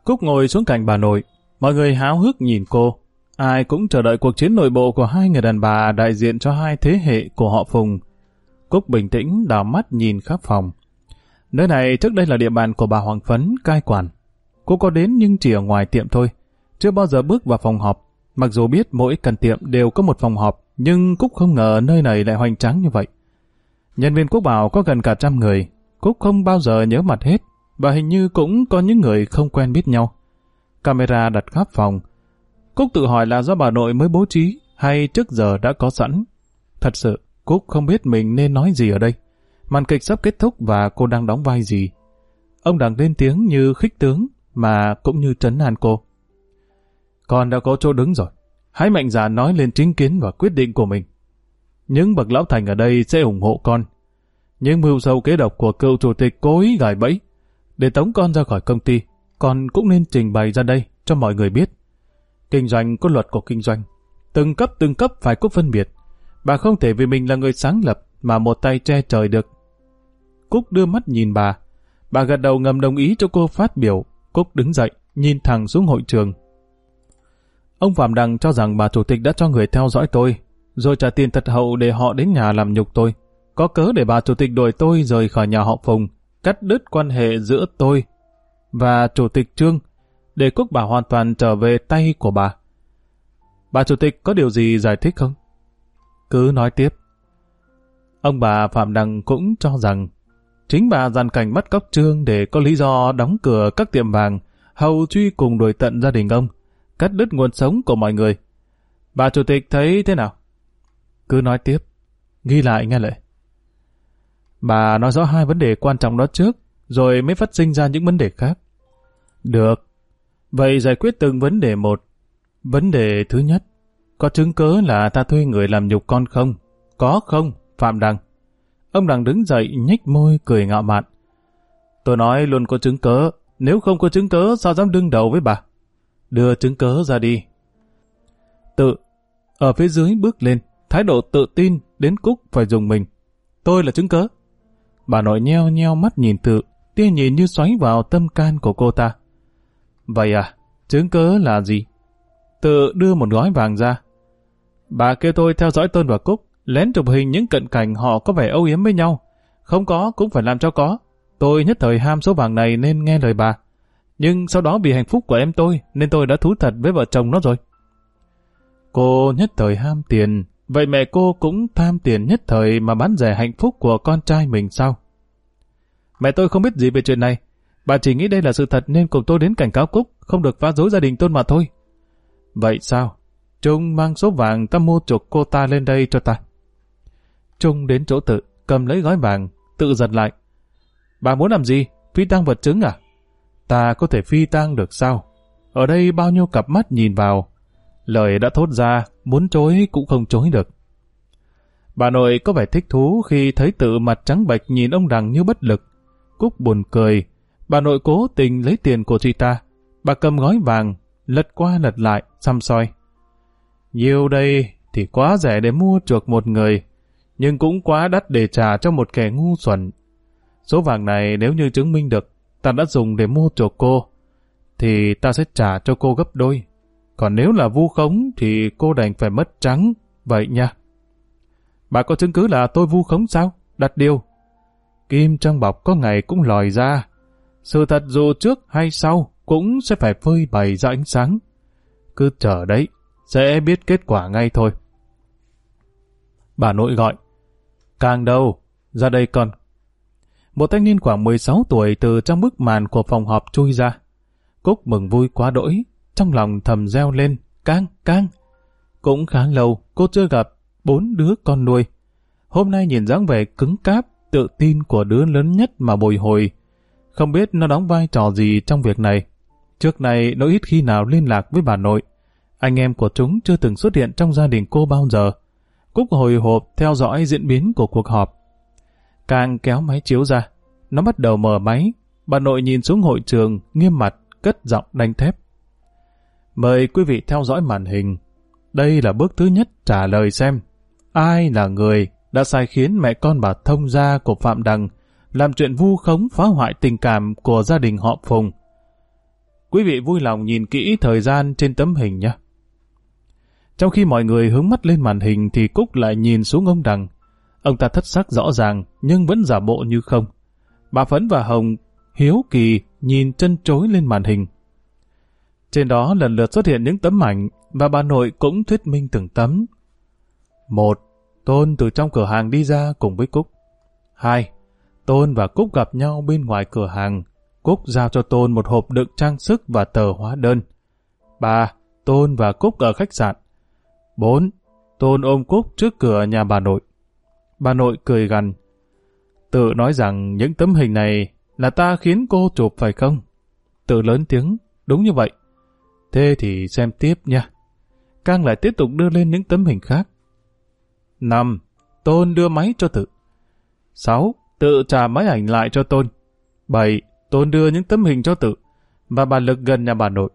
Cúc ngồi xuống cạnh bà nội, mọi người háo hức nhìn cô. Ai cũng chờ đợi cuộc chiến nội bộ của hai người đàn bà đại diện cho hai thế hệ của họ Phùng. Cúc bình tĩnh đảo mắt nhìn khắp phòng. Nơi này trước đây là địa bàn của bà Hoàng Phấn, cai quản. Cô có đến nhưng chỉ ở ngoài tiệm thôi, chưa bao giờ bước vào phòng họp. Mặc dù biết mỗi căn tiệm đều có một phòng họp, nhưng Cúc không ngờ nơi này lại hoành tráng như vậy. Nhân viên quốc bảo có gần cả trăm người, Cúc không bao giờ nhớ mặt hết, và hình như cũng có những người không quen biết nhau. Camera đặt khắp phòng. Cúc tự hỏi là do bà nội mới bố trí hay trước giờ đã có sẵn. Thật sự, Cúc không biết mình nên nói gì ở đây. Màn kịch sắp kết thúc và cô đang đóng vai gì. Ông đang lên tiếng như khích tướng mà cũng như trấn an cô. Con đã có chỗ đứng rồi. Hãy mạnh dạn nói lên chính kiến và quyết định của mình. Những bậc lão thành ở đây sẽ ủng hộ con. Những mưu sâu kế độc của cựu chủ tịch cố ý gài bẫy. Để tống con ra khỏi công ty, con cũng nên trình bày ra đây cho mọi người biết. Kinh doanh có luật của kinh doanh. Từng cấp từng cấp phải có phân biệt. Bà không thể vì mình là người sáng lập mà một tay che trời được. Cúc đưa mắt nhìn bà. Bà gật đầu ngầm đồng ý cho cô phát biểu. Cúc đứng dậy, nhìn thẳng xuống hội trường. Ông Phạm Đằng cho rằng bà chủ tịch đã cho người theo dõi tôi, rồi trả tiền thật hậu để họ đến nhà làm nhục tôi. Có cớ để bà chủ tịch đuổi tôi rời khỏi nhà họ Phùng, cắt đứt quan hệ giữa tôi và chủ tịch Trương, để Cúc bà hoàn toàn trở về tay của bà. Bà chủ tịch có điều gì giải thích không? Cứ nói tiếp. Ông bà Phạm đăng cũng cho rằng chính bà dàn cảnh bắt cóc Trương để có lý do đóng cửa các tiệm vàng, hầu truy cùng đuổi tận gia đình ông, cắt đứt nguồn sống của mọi người. Bà chủ tịch thấy thế nào? Cứ nói tiếp, ghi lại nghe lệ. Bà nói rõ hai vấn đề quan trọng đó trước, rồi mới phát sinh ra những vấn đề khác. Được. Vậy giải quyết từng vấn đề một. Vấn đề thứ nhất, có chứng cớ là ta thuê người làm nhục con không? Có không, Phạm Đăng? Ông Đằng đứng dậy nhếch môi cười ngạo mạn. Tôi nói luôn có chứng cớ, nếu không có chứng cớ sao dám đương đầu với bà? Đưa chứng cớ ra đi. Tự, ở phía dưới bước lên, thái độ tự tin đến Cúc phải dùng mình. Tôi là chứng cớ. Bà nội nheo nheo mắt nhìn tự, tia nhìn như xoáy vào tâm can của cô ta. Vậy à, chứng cớ là gì? Tự đưa một gói vàng ra. Bà kêu tôi theo dõi Tôn và Cúc, lén chụp hình những cận cảnh họ có vẻ âu yếm với nhau. Không có cũng phải làm cho có. Tôi nhất thời ham số vàng này nên nghe lời bà. Nhưng sau đó vì hạnh phúc của em tôi nên tôi đã thú thật với vợ chồng nó rồi. Cô nhất thời ham tiền, vậy mẹ cô cũng tham tiền nhất thời mà bán rẻ hạnh phúc của con trai mình sao? Mẹ tôi không biết gì về chuyện này. Bà chỉ nghĩ đây là sự thật nên cùng tôi đến cảnh cáo Cúc, không được phá rối gia đình tôn mà thôi. Vậy sao? Trung mang số vàng ta mua chuộc cô ta lên đây cho ta. Trung đến chỗ tự, cầm lấy gói vàng, tự giật lại. Bà muốn làm gì? Phi tăng vật chứng à? Ta có thể phi tăng được sao? Ở đây bao nhiêu cặp mắt nhìn vào. Lời đã thốt ra, muốn chối cũng không chối được. Bà nội có vẻ thích thú khi thấy tự mặt trắng bệch nhìn ông đằng như bất lực. Cúc buồn cười. Bà nội cố tình lấy tiền của chị ta. Bà cầm gói vàng, lật qua lật lại, xăm soi. Nhiều đây thì quá rẻ để mua chuộc một người, nhưng cũng quá đắt để trả cho một kẻ ngu xuẩn. Số vàng này nếu như chứng minh được ta đã dùng để mua chuộc cô, thì ta sẽ trả cho cô gấp đôi. Còn nếu là vu khống thì cô đành phải mất trắng, vậy nha. Bà có chứng cứ là tôi vu khống sao? Đặt điều. Kim trong bọc có ngày cũng lòi ra. Sự thật dù trước hay sau cũng sẽ phải phơi bày ra ánh sáng. Cứ chờ đấy, sẽ biết kết quả ngay thôi. Bà nội gọi. Càng đâu, ra đây con. Một thanh niên khoảng 16 tuổi từ trong bức màn của phòng họp chui ra. Cúc mừng vui quá đỗi, trong lòng thầm reo lên, cang, cang. Cũng khá lâu, cô chưa gặp bốn đứa con nuôi. Hôm nay nhìn dáng vẻ cứng cáp, tự tin của đứa lớn nhất mà bồi hồi. Không biết nó đóng vai trò gì trong việc này. Trước này nó ít khi nào liên lạc với bà nội. Anh em của chúng chưa từng xuất hiện trong gia đình cô bao giờ. Cúc hồi hộp theo dõi diễn biến của cuộc họp. Càng kéo máy chiếu ra, nó bắt đầu mở máy, bà nội nhìn xuống hội trường, nghiêm mặt, cất giọng đanh thép. Mời quý vị theo dõi màn hình. Đây là bước thứ nhất trả lời xem. Ai là người đã sai khiến mẹ con bà thông gia của Phạm Đằng làm chuyện vu khống phá hoại tình cảm của gia đình họ Phùng. Quý vị vui lòng nhìn kỹ thời gian trên tấm hình nhé. Trong khi mọi người hướng mắt lên màn hình thì Cúc lại nhìn xuống ông Đằng. Ông ta thất sắc rõ ràng nhưng vẫn giả bộ như không. Bà Phấn và Hồng hiếu kỳ nhìn chân chối lên màn hình. Trên đó lần lượt xuất hiện những tấm ảnh và bà nội cũng thuyết minh từng tấm. Một, Tôn từ trong cửa hàng đi ra cùng với Cúc. Hai, Tôn và Cúc gặp nhau bên ngoài cửa hàng. Cúc giao cho Tôn một hộp đựng trang sức và tờ hóa đơn. Ba, Tôn và Cúc ở khách sạn. Bốn, Tôn ôm Cúc trước cửa nhà bà nội. Bà nội cười gằn. Tự nói rằng những tấm hình này là ta khiến cô chụp phải không? Tự lớn tiếng, đúng như vậy. Thế thì xem tiếp nha. Cang lại tiếp tục đưa lên những tấm hình khác. 5. Tôn đưa máy cho tự. 6. Tự trả máy ảnh lại cho Tôn. bảy Tôn đưa những tấm hình cho tự và bà Lực gần nhà bà nội.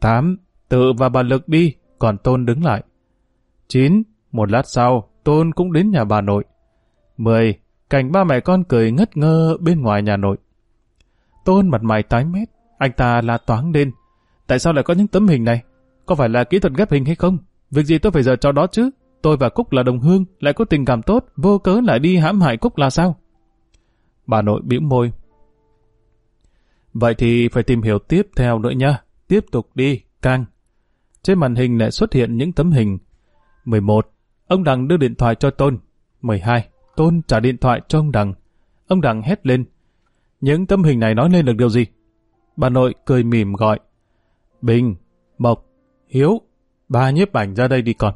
tám Tự và bà Lực đi, còn Tôn đứng lại. chín Một lát sau, Tôn cũng đến nhà bà nội. 10. Cảnh ba mẹ con cười ngất ngơ bên ngoài nhà nội. Tôn mặt mày tái mét, anh ta la toáng lên. Tại sao lại có những tấm hình này? Có phải là kỹ thuật ghép hình hay không? Việc gì tôi phải giờ cho đó chứ? Tôi và Cúc là đồng hương, lại có tình cảm tốt, vô cớ lại đi hãm hại Cúc là sao? Bà nội bĩu môi. Vậy thì phải tìm hiểu tiếp theo nữa nha. Tiếp tục đi, Cang. Trên màn hình lại xuất hiện những tấm hình. 11. Ông Đằng đưa điện thoại cho Tôn. 12. Tôn trả điện thoại cho ông Đằng. Ông Đằng hét lên. Những tấm hình này nói lên được điều gì? Bà nội cười mỉm gọi. Bình, Mộc, Hiếu, ba nhiếp ảnh ra đây đi con.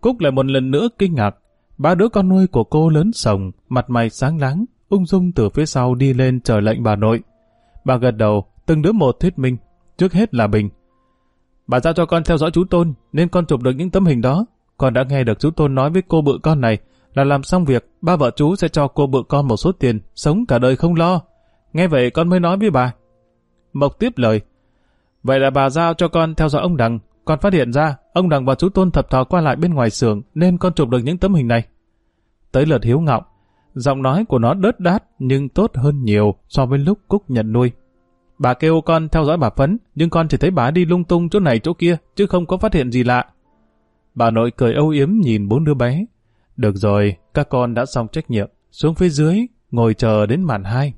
Cúc lại một lần nữa kinh ngạc. Ba đứa con nuôi của cô lớn sồng, mặt mày sáng láng, ung dung từ phía sau đi lên chờ lệnh bà nội. Bà gật đầu, từng đứa một thuyết minh, trước hết là Bình. Bà giao cho con theo dõi chú Tôn, nên con chụp được những tấm hình đó. Con đã nghe được chú Tôn nói với cô bự con này là làm xong việc, ba vợ chú sẽ cho cô bự con một số tiền, sống cả đời không lo. Nghe vậy con mới nói với bà. Mộc tiếp lời. Vậy là bà giao cho con theo dõi ông Đằng. Con phát hiện ra, ông Đằng và chú Tôn thập thò qua lại bên ngoài xưởng nên con chụp được những tấm hình này. Tới lượt hiếu ngọng, giọng nói của nó đớt đát nhưng tốt hơn nhiều so với lúc Cúc nhận nuôi. Bà kêu con theo dõi bà Phấn, nhưng con chỉ thấy bà đi lung tung chỗ này chỗ kia, chứ không có phát hiện gì lạ. Bà nội cười âu yếm nhìn bốn đứa bé. Được rồi, các con đã xong trách nhiệm, xuống phía dưới, ngồi chờ đến màn hai.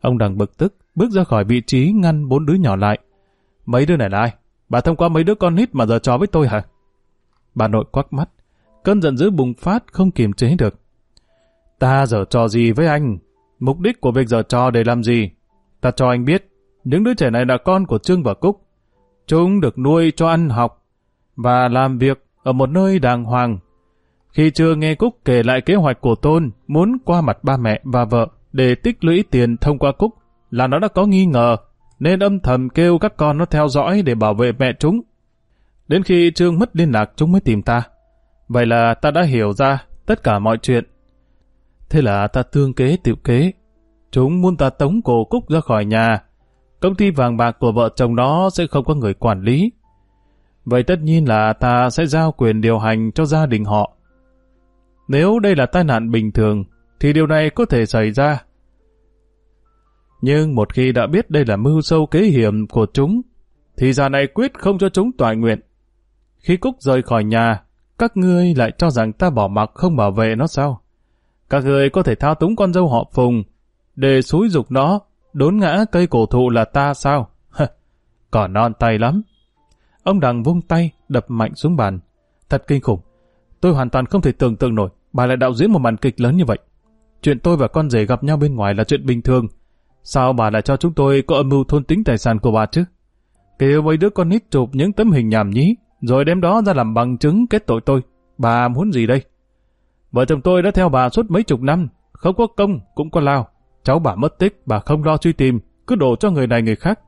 Ông Đằng bực tức, bước ra khỏi vị trí ngăn bốn đứa nhỏ lại. Mấy đứa này là ai? Bà thông qua mấy đứa con nít mà giờ trò với tôi hả? Bà nội quắc mắt, cơn giận dữ bùng phát không kiềm chế được. Ta giờ trò gì với anh? Mục đích của việc giờ trò để làm gì? Ta cho anh biết, những đứa trẻ này là con của Trương và Cúc. Chúng được nuôi cho ăn học và làm việc ở một nơi đàng hoàng. Khi chưa nghe Cúc kể lại kế hoạch của Tôn muốn qua mặt ba mẹ và vợ để tích lũy tiền thông qua Cúc, là nó đã có nghi ngờ, nên âm thầm kêu các con nó theo dõi để bảo vệ mẹ chúng. Đến khi Trương mất liên lạc chúng mới tìm ta. Vậy là ta đã hiểu ra tất cả mọi chuyện. Thế là ta tương kế tiểu kế. Chúng muốn ta tống cổ Cúc ra khỏi nhà. Công ty vàng bạc của vợ chồng đó sẽ không có người quản lý. Vậy tất nhiên là ta sẽ giao quyền điều hành cho gia đình họ. Nếu đây là tai nạn bình thường, thì điều này có thể xảy ra. Nhưng một khi đã biết đây là mưu sâu kế hiểm của chúng, thì già này quyết không cho chúng tòa nguyện. Khi Cúc rời khỏi nhà, các ngươi lại cho rằng ta bỏ mặc không bảo vệ nó sao? Các người có thể thao túng con dâu họ Phùng, để xúi dục nó, đốn ngã cây cổ thụ là ta sao? *laughs* Còn non tay lắm. Ông Đằng vung tay, đập mạnh xuống bàn. Thật kinh khủng. Tôi hoàn toàn không thể tưởng tượng nổi, bà lại đạo diễn một màn kịch lớn như vậy. Chuyện tôi và con rể gặp nhau bên ngoài là chuyện bình thường. Sao bà lại cho chúng tôi có âm mưu thôn tính tài sản của bà chứ? Kêu mấy đứa con nít chụp những tấm hình nhảm nhí, rồi đem đó ra làm bằng chứng kết tội tôi. Bà muốn gì đây? Vợ chồng tôi đã theo bà suốt mấy chục năm, không có công cũng có lao. Cháu bà mất tích, bà không lo truy tìm, cứ đổ cho người này người khác.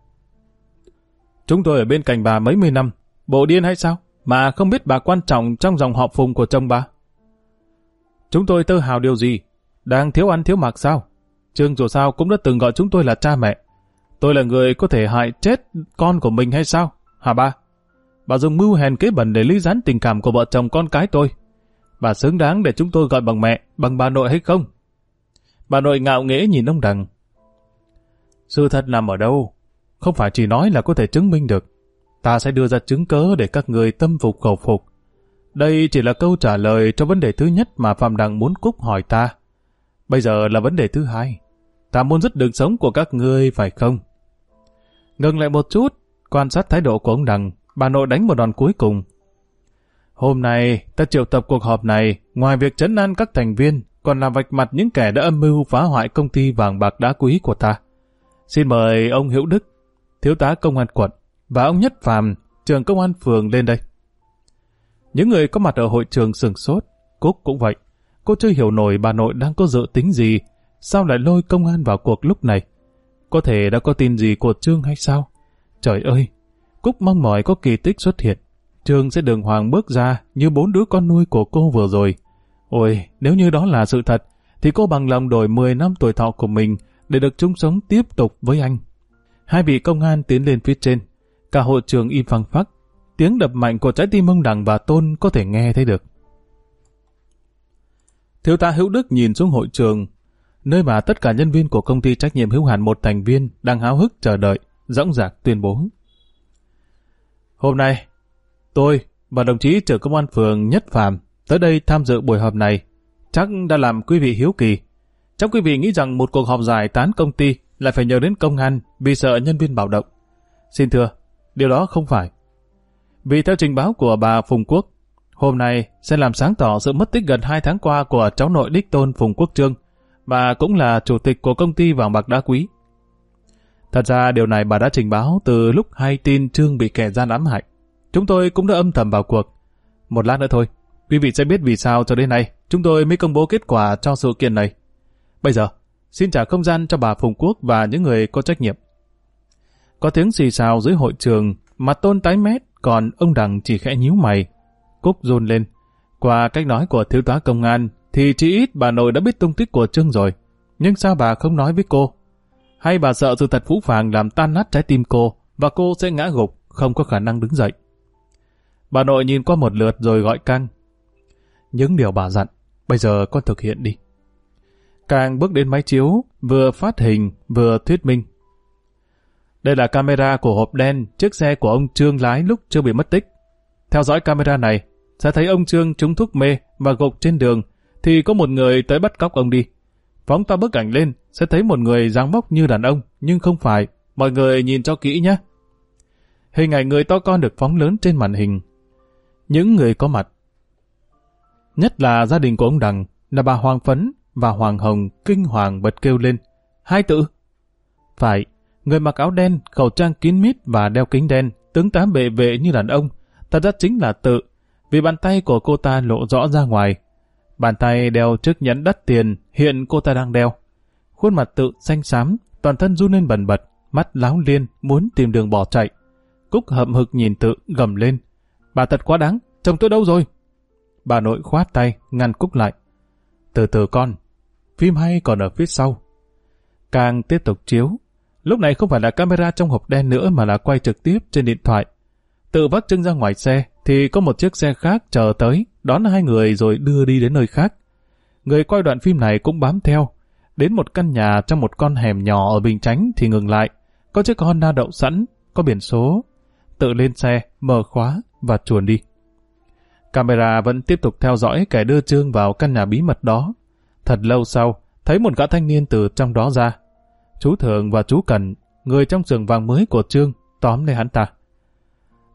Chúng tôi ở bên cạnh bà mấy mươi năm, bộ điên hay sao? Mà không biết bà quan trọng trong dòng họ phùng của chồng bà. Chúng tôi tự hào điều gì? Đang thiếu ăn thiếu mặc sao? Trương dù sao cũng đã từng gọi chúng tôi là cha mẹ. Tôi là người có thể hại chết con của mình hay sao? Hả ba? Bà dùng mưu hèn kế bẩn để lý gián tình cảm của vợ chồng con cái tôi. Bà xứng đáng để chúng tôi gọi bằng mẹ, bằng bà nội hay không? Bà nội ngạo nghễ nhìn ông Đằng. Sự thật nằm ở đâu? Không phải chỉ nói là có thể chứng minh được. Ta sẽ đưa ra chứng cớ để các người tâm phục khẩu phục. Đây chỉ là câu trả lời cho vấn đề thứ nhất mà Phạm Đằng muốn Cúc hỏi ta. Bây giờ là vấn đề thứ hai. Ta muốn dứt đường sống của các ngươi phải không? Ngừng lại một chút, quan sát thái độ của ông Đằng, bà nội đánh một đòn cuối cùng. Hôm nay, ta triệu tập cuộc họp này, ngoài việc chấn an các thành viên, còn là vạch mặt những kẻ đã âm mưu phá hoại công ty vàng bạc đá quý của ta. Xin mời ông Hữu Đức, thiếu tá công an quận, và ông Nhất Phàm, trường công an phường lên đây. Những người có mặt ở hội trường sừng sốt, Cúc cũng vậy. Cô chưa hiểu nổi bà nội đang có dự tính gì, sao lại lôi công an vào cuộc lúc này. Có thể đã có tin gì của Trương hay sao? Trời ơi! Cúc mong mỏi có kỳ tích xuất hiện. Trương sẽ đường hoàng bước ra như bốn đứa con nuôi của cô vừa rồi. Ôi, nếu như đó là sự thật, thì cô bằng lòng đổi 10 năm tuổi thọ của mình để được chung sống tiếp tục với anh. Hai vị công an tiến lên phía trên. Cả hội trường im phăng phắc. Tiếng đập mạnh của trái tim ông Đằng và Tôn có thể nghe thấy được. Thiếu tá Hữu Đức nhìn xuống hội trường, nơi mà tất cả nhân viên của công ty trách nhiệm hữu hạn một thành viên đang háo hức chờ đợi, dõng dạc tuyên bố. Hôm nay, tôi và đồng chí trưởng công an phường Nhất Phạm tới đây tham dự buổi họp này, chắc đã làm quý vị hiếu kỳ. Chắc quý vị nghĩ rằng một cuộc họp giải tán công ty lại phải nhờ đến công an vì sợ nhân viên bạo động. Xin thưa, điều đó không phải. Vì theo trình báo của bà Phùng Quốc, hôm nay sẽ làm sáng tỏ sự mất tích gần 2 tháng qua của cháu nội đích tôn Phùng Quốc Trương, và cũng là chủ tịch của công ty vàng bạc đá quý. Thật ra điều này bà đã trình báo từ lúc hay tin Trương bị kẻ gian ám hại. Chúng tôi cũng đã âm thầm vào cuộc. Một lát nữa thôi, quý vị sẽ biết vì sao cho đến nay chúng tôi mới công bố kết quả cho sự kiện này. Bây giờ, xin trả không gian cho bà Phùng Quốc và những người có trách nhiệm. Có tiếng xì xào dưới hội trường, mặt tôn tái mét, còn ông Đằng chỉ khẽ nhíu mày. Cúc run lên. Qua cách nói của thiếu tá công an, thì chỉ ít bà nội đã biết tung tích của Trương rồi. Nhưng sao bà không nói với cô? Hay bà sợ sự thật phũ phàng làm tan nát trái tim cô và cô sẽ ngã gục, không có khả năng đứng dậy? Bà nội nhìn qua một lượt rồi gọi cang. Những điều bà dặn, bây giờ con thực hiện đi. Càng bước đến máy chiếu, vừa phát hình, vừa thuyết minh. Đây là camera của hộp đen, chiếc xe của ông Trương lái lúc chưa bị mất tích. Theo dõi camera này, sẽ thấy ông Trương trúng thuốc mê và gục trên đường, thì có một người tới bắt cóc ông đi. Phóng to bức ảnh lên, sẽ thấy một người dáng vóc như đàn ông, nhưng không phải. Mọi người nhìn cho kỹ nhé. Hình ảnh người to con được phóng lớn trên màn hình. Những người có mặt. Nhất là gia đình của ông Đằng, là bà Hoàng Phấn và Hoàng Hồng kinh hoàng bật kêu lên. Hai tự. Phải, người mặc áo đen, khẩu trang kín mít và đeo kính đen, tướng tá bệ vệ như đàn ông. Thật ra chính là tự, vì bàn tay của cô ta lộ rõ ra ngoài. Bàn tay đeo chiếc nhẫn đắt tiền hiện cô ta đang đeo. Khuôn mặt tự xanh xám, toàn thân run lên bần bật, mắt láo liên muốn tìm đường bỏ chạy. Cúc hậm hực nhìn tự gầm lên. Bà thật quá đáng, chồng tôi đâu rồi? Bà nội khoát tay, ngăn Cúc lại. Từ từ con, phim hay còn ở phía sau. Càng tiếp tục chiếu. Lúc này không phải là camera trong hộp đen nữa mà là quay trực tiếp trên điện thoại. Tự vắt chân ra ngoài xe thì có một chiếc xe khác chờ tới, đón hai người rồi đưa đi đến nơi khác. Người quay đoạn phim này cũng bám theo. Đến một căn nhà trong một con hẻm nhỏ ở Bình Chánh thì ngừng lại. Có chiếc Honda đậu sẵn, có biển số. Tự lên xe, mở khóa và chuồn đi. Camera vẫn tiếp tục theo dõi kẻ đưa Trương vào căn nhà bí mật đó. Thật lâu sau, thấy một gã thanh niên từ trong đó ra. Chú Thường và chú Cần, người trong sườn vàng mới của Trương, tóm lấy hắn ta.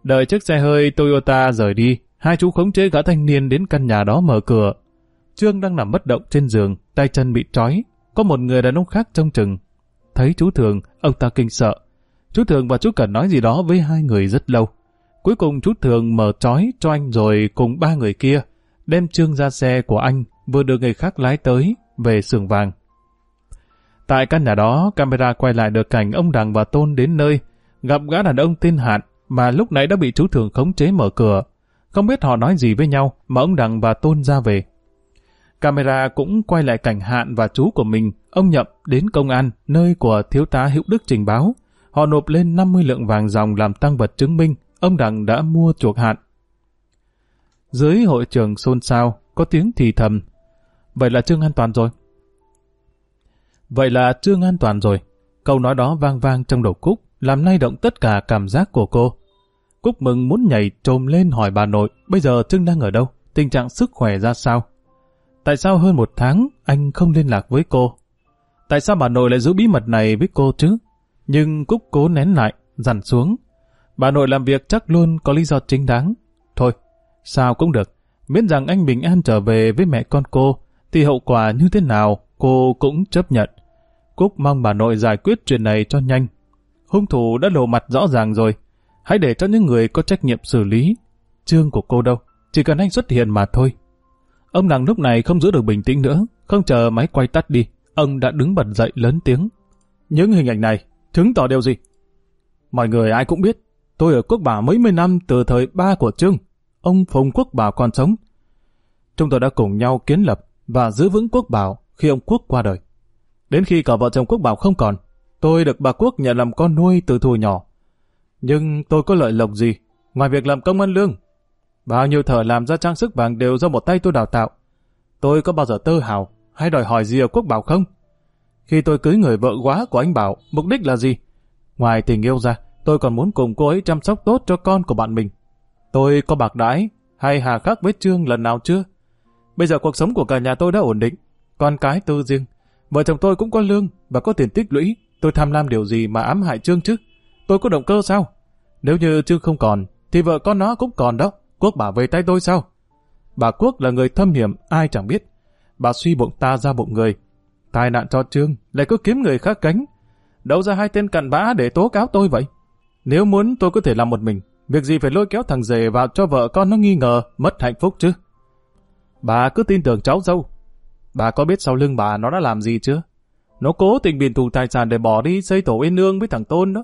Đợi chiếc xe hơi Toyota rời đi, hai chú khống chế gã thanh niên đến căn nhà đó mở cửa. Trương đang nằm bất động trên giường, tay chân bị trói. Có một người đàn ông khác trong chừng. Thấy chú Thường, ông ta kinh sợ. Chú Thường và chú Cần nói gì đó với hai người rất lâu. Cuối cùng chú Thường mở trói cho anh rồi cùng ba người kia, đem Trương ra xe của anh vừa được người khác lái tới, về xưởng vàng. Tại căn nhà đó, camera quay lại được cảnh ông Đằng và Tôn đến nơi, gặp gã đàn ông tên Hạn mà lúc nãy đã bị chú Thường khống chế mở cửa. Không biết họ nói gì với nhau mà ông Đằng và Tôn ra về. Camera cũng quay lại cảnh hạn và chú của mình, ông Nhậm đến công an, nơi của thiếu tá Hữu Đức trình báo. Họ nộp lên 50 lượng vàng dòng làm tăng vật chứng minh, ông Đằng đã mua chuộc hạn. Dưới hội trường xôn xao, có tiếng thì thầm. Vậy là Trương an toàn rồi. Vậy là Trương an toàn rồi. Câu nói đó vang vang trong đầu Cúc, làm lay động tất cả cảm giác của cô. Cúc mừng muốn nhảy trồm lên hỏi bà nội, bây giờ Trương đang ở đâu, tình trạng sức khỏe ra sao? Tại sao hơn một tháng anh không liên lạc với cô? Tại sao bà nội lại giữ bí mật này với cô chứ? Nhưng Cúc cố nén lại, dằn xuống. Bà nội làm việc chắc luôn có lý do chính đáng. Thôi, sao cũng được. Miễn rằng anh bình an trở về với mẹ con cô, thì hậu quả như thế nào cô cũng chấp nhận. Cúc mong bà nội giải quyết chuyện này cho nhanh. Hung thủ đã lộ mặt rõ ràng rồi. Hãy để cho những người có trách nhiệm xử lý. Trương của cô đâu, chỉ cần anh xuất hiện mà thôi. Ông nàng lúc này không giữ được bình tĩnh nữa, không chờ máy quay tắt đi, ông đã đứng bật dậy lớn tiếng. Những hình ảnh này, chứng tỏ điều gì? Mọi người ai cũng biết, tôi ở quốc bảo mấy mươi năm từ thời ba của Trương, ông Phùng Quốc Bảo còn sống. Chúng tôi đã cùng nhau kiến lập và giữ vững quốc bảo khi ông Quốc qua đời. Đến khi cả vợ chồng Quốc Bảo không còn, tôi được bà Quốc nhận làm con nuôi từ thù nhỏ. Nhưng tôi có lợi lộc gì, ngoài việc làm công ăn lương Bao nhiêu thợ làm ra trang sức vàng đều do một tay tôi đào tạo. Tôi có bao giờ tơ hào hay đòi hỏi gì ở quốc bảo không? Khi tôi cưới người vợ quá của anh Bảo, mục đích là gì? Ngoài tình yêu ra, tôi còn muốn cùng cô ấy chăm sóc tốt cho con của bạn mình. Tôi có bạc đãi hay hà khắc với Trương lần nào chưa? Bây giờ cuộc sống của cả nhà tôi đã ổn định, con cái tư riêng. Vợ chồng tôi cũng có lương và có tiền tích lũy. Tôi tham lam điều gì mà ám hại Trương chứ? Tôi có động cơ sao? Nếu như Trương không còn, thì vợ con nó cũng còn đó. Quốc bảo về tay tôi sao? Bà Quốc là người thâm hiểm, ai chẳng biết. Bà suy bụng ta ra bụng người. Tai nạn cho Trương, lại cứ kiếm người khác cánh. Đâu ra hai tên cặn bã để tố cáo tôi vậy? Nếu muốn tôi có thể làm một mình, việc gì phải lôi kéo thằng rể vào cho vợ con nó nghi ngờ, mất hạnh phúc chứ? Bà cứ tin tưởng cháu dâu. Bà có biết sau lưng bà nó đã làm gì chưa? Nó cố tình biển thù tài sản để bỏ đi xây tổ yên nương với thằng Tôn đó.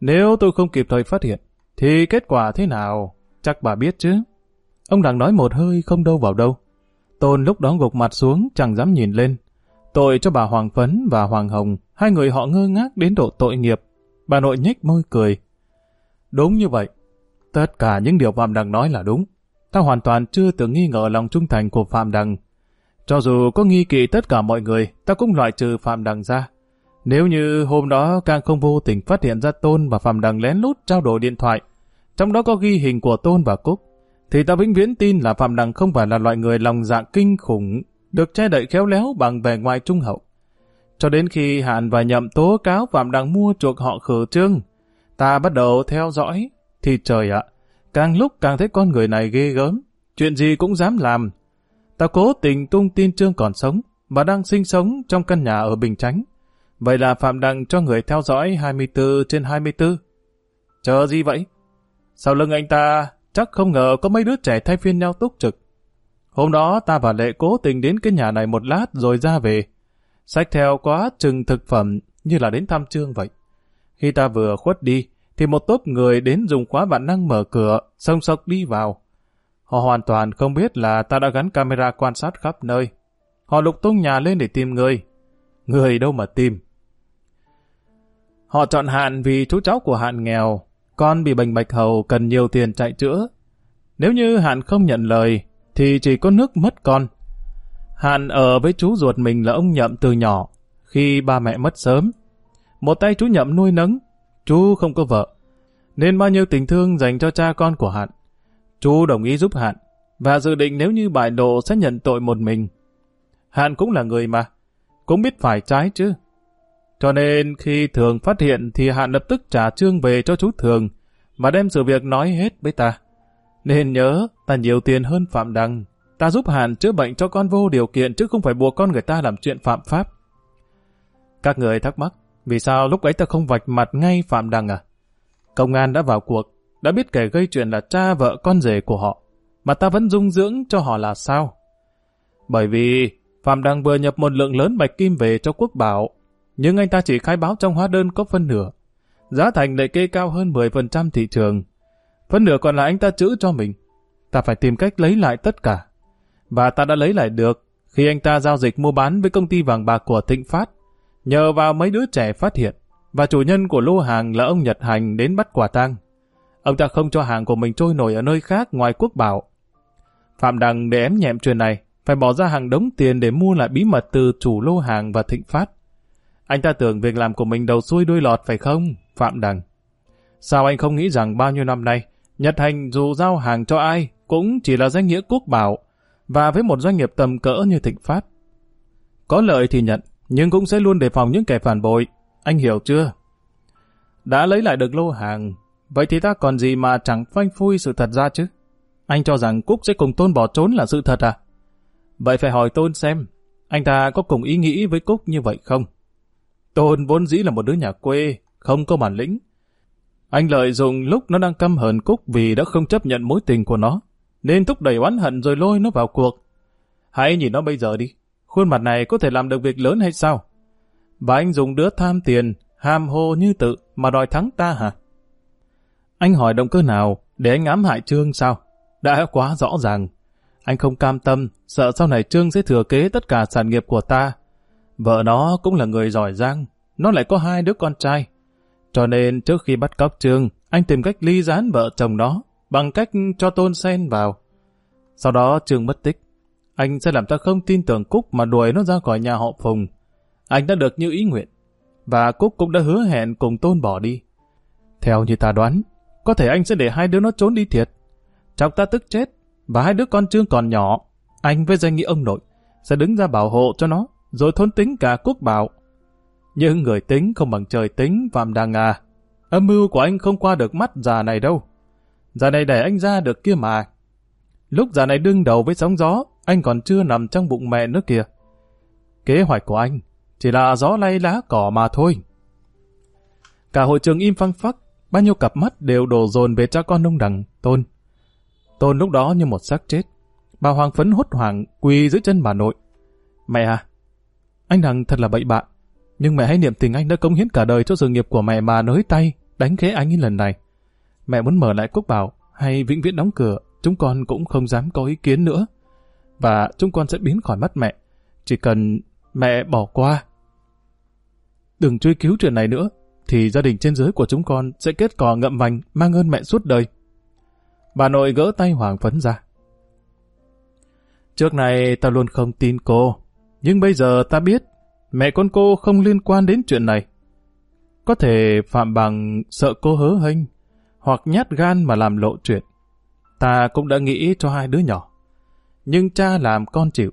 Nếu tôi không kịp thời phát hiện, thì kết quả thế nào? Chắc bà biết chứ. Ông đang nói một hơi không đâu vào đâu. Tôn lúc đó gục mặt xuống chẳng dám nhìn lên. Tội cho bà Hoàng Phấn và Hoàng Hồng, hai người họ ngơ ngác đến độ tội nghiệp. Bà nội nhếch môi cười. Đúng như vậy. Tất cả những điều Phạm Đằng nói là đúng. Ta hoàn toàn chưa từng nghi ngờ lòng trung thành của Phạm Đằng. Cho dù có nghi kỵ tất cả mọi người, ta cũng loại trừ Phạm Đằng ra. Nếu như hôm đó càng không vô tình phát hiện ra Tôn và Phạm Đằng lén lút trao đổi điện thoại, trong đó có ghi hình của Tôn và Cúc, thì ta vĩnh viễn tin là Phạm Đằng không phải là loại người lòng dạ kinh khủng, được che đậy khéo léo bằng vẻ ngoài trung hậu. Cho đến khi Hàn và Nhậm tố cáo Phạm Đằng mua chuộc họ khử trương, ta bắt đầu theo dõi, thì trời ạ, càng lúc càng thấy con người này ghê gớm, chuyện gì cũng dám làm. Ta cố tình tung tin Trương còn sống, và đang sinh sống trong căn nhà ở Bình Chánh. Vậy là Phạm Đằng cho người theo dõi 24 trên 24. Chờ gì vậy? Sau lưng anh ta, chắc không ngờ có mấy đứa trẻ thay phiên nhau túc trực. Hôm đó ta và Lệ cố tình đến cái nhà này một lát rồi ra về. Sách theo quá chừng thực phẩm như là đến thăm trương vậy. Khi ta vừa khuất đi, thì một tốp người đến dùng khóa vạn năng mở cửa, sông sọc đi vào. Họ hoàn toàn không biết là ta đã gắn camera quan sát khắp nơi. Họ lục tung nhà lên để tìm người. Người đâu mà tìm. Họ chọn hạn vì chú cháu của hạn nghèo, con bị bệnh bạch hầu cần nhiều tiền chạy chữa. Nếu như Hạn không nhận lời, thì chỉ có nước mất con. Hạn ở với chú ruột mình là ông Nhậm từ nhỏ, khi ba mẹ mất sớm. Một tay chú Nhậm nuôi nấng, chú không có vợ, nên bao nhiêu tình thương dành cho cha con của Hạn. Chú đồng ý giúp Hạn, và dự định nếu như bại lộ sẽ nhận tội một mình. Hạn cũng là người mà, cũng biết phải trái chứ. Cho nên khi Thường phát hiện thì Hạn lập tức trả trương về cho chú Thường và đem sự việc nói hết với ta. Nên nhớ, ta nhiều tiền hơn Phạm Đăng. Ta giúp hàn chữa bệnh cho con vô điều kiện chứ không phải buộc con người ta làm chuyện phạm pháp. Các người thắc mắc, vì sao lúc ấy ta không vạch mặt ngay Phạm Đăng à? Công an đã vào cuộc, đã biết kẻ gây chuyện là cha vợ con rể của họ, mà ta vẫn dung dưỡng cho họ là sao? Bởi vì Phạm Đăng vừa nhập một lượng lớn bạch kim về cho quốc bảo, nhưng anh ta chỉ khai báo trong hóa đơn có phân nửa. Giá thành lại kê cao hơn 10% thị trường. Phân nửa còn là anh ta chữ cho mình. Ta phải tìm cách lấy lại tất cả. Và ta đã lấy lại được Khi anh ta giao dịch mua bán với công ty vàng bạc của Thịnh Phát, nhờ vào mấy đứa trẻ phát hiện, và chủ nhân của lô hàng là ông Nhật Hành đến bắt quả tang. Ông ta không cho hàng của mình trôi nổi ở nơi khác ngoài quốc bảo. Phạm Đằng để ém nhẹm chuyện này, phải bỏ ra hàng đống tiền để mua lại bí mật từ chủ lô hàng và Thịnh Phát. Anh ta tưởng việc làm của mình đầu xuôi đuôi lọt phải không, Phạm Đằng? Sao anh không nghĩ rằng bao nhiêu năm nay, Nhật Hành dù giao hàng cho ai cũng chỉ là danh nghĩa quốc bảo và với một doanh nghiệp tầm cỡ như Thịnh Phát. Có lợi thì nhận, nhưng cũng sẽ luôn đề phòng những kẻ phản bội. Anh hiểu chưa? Đã lấy lại được lô hàng, vậy thì ta còn gì mà chẳng phanh phui sự thật ra chứ? Anh cho rằng Cúc sẽ cùng Tôn bỏ trốn là sự thật à? Vậy phải hỏi Tôn xem, anh ta có cùng ý nghĩ với Cúc như vậy không? Tôn vốn dĩ là một đứa nhà quê, không có bản lĩnh. Anh lợi dụng lúc nó đang căm hờn Cúc vì đã không chấp nhận mối tình của nó, nên thúc đẩy oán hận rồi lôi nó vào cuộc. Hãy nhìn nó bây giờ đi, khuôn mặt này có thể làm được việc lớn hay sao? Và anh dùng đứa tham tiền, ham hô như tự mà đòi thắng ta hả? Anh hỏi động cơ nào để anh ám hại Trương sao? Đã quá rõ ràng. Anh không cam tâm, sợ sau này Trương sẽ thừa kế tất cả sản nghiệp của ta. Vợ nó cũng là người giỏi giang, nó lại có hai đứa con trai. Cho nên trước khi bắt cóc Trương, anh tìm cách ly gián vợ chồng nó, bằng cách cho Tôn Sen vào. Sau đó Trương mất tích. Anh sẽ làm ta không tin tưởng Cúc mà đuổi nó ra khỏi nhà họ Phùng. Anh đã được như ý nguyện. Và Cúc cũng đã hứa hẹn cùng Tôn bỏ đi. Theo như ta đoán, có thể anh sẽ để hai đứa nó trốn đi thiệt. Chọc ta tức chết, và hai đứa con Trương còn nhỏ. Anh với danh nghĩa ông nội sẽ đứng ra bảo hộ cho nó, rồi thôn tính cả Cúc bảo. Nhưng người tính không bằng trời tính, Phạm Đăng à. Âm mưu của anh không qua được mắt già này đâu. Già này để anh ra được kia mà. Lúc già này đương đầu với sóng gió, anh còn chưa nằm trong bụng mẹ nữa kìa. Kế hoạch của anh chỉ là gió lay lá cỏ mà thôi. Cả hội trường im phăng phắc, bao nhiêu cặp mắt đều đổ dồn về cha con ông Đằng, Tôn. Tôn lúc đó như một xác chết. Bà Hoàng phấn hốt hoảng quỳ dưới chân bà nội. Mẹ à, anh Đằng thật là bậy bạn. Nhưng mẹ hãy niệm tình anh đã công hiến cả đời cho sự nghiệp của mẹ mà nới tay, đánh khế anh lần này. Mẹ muốn mở lại cúc bảo, hay vĩnh viễn đóng cửa, chúng con cũng không dám có ý kiến nữa. Và chúng con sẽ biến khỏi mắt mẹ. Chỉ cần mẹ bỏ qua. Đừng truy cứu chuyện này nữa, thì gia đình trên dưới của chúng con sẽ kết cò ngậm vành, mang ơn mẹ suốt đời. Bà nội gỡ tay Hoàng Phấn ra. Trước này ta luôn không tin cô, nhưng bây giờ ta biết mẹ con cô không liên quan đến chuyện này. Có thể Phạm Bằng sợ cô hớ hênh, hoặc nhát gan mà làm lộ chuyện. Ta cũng đã nghĩ cho hai đứa nhỏ. Nhưng cha làm con chịu.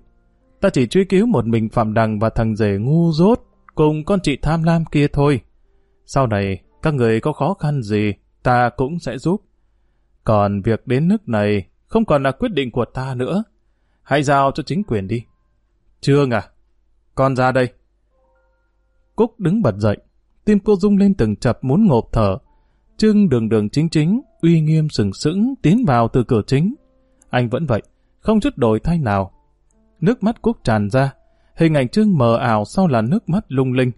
Ta chỉ truy cứu một mình Phạm Đằng và thằng rể ngu dốt cùng con chị tham lam kia thôi. Sau này, các người có khó khăn gì, ta cũng sẽ giúp. Còn việc đến nước này không còn là quyết định của ta nữa. Hãy giao cho chính quyền đi. Trương à, con ra đây. Cúc đứng bật dậy, tim cô rung lên từng chập muốn ngộp thở. Trương đường đường chính chính, uy nghiêm sừng sững tiến vào từ cửa chính. Anh vẫn vậy, không chút đổi thay nào. Nước mắt Cúc tràn ra, hình ảnh Trương mờ ảo sau là nước mắt lung linh.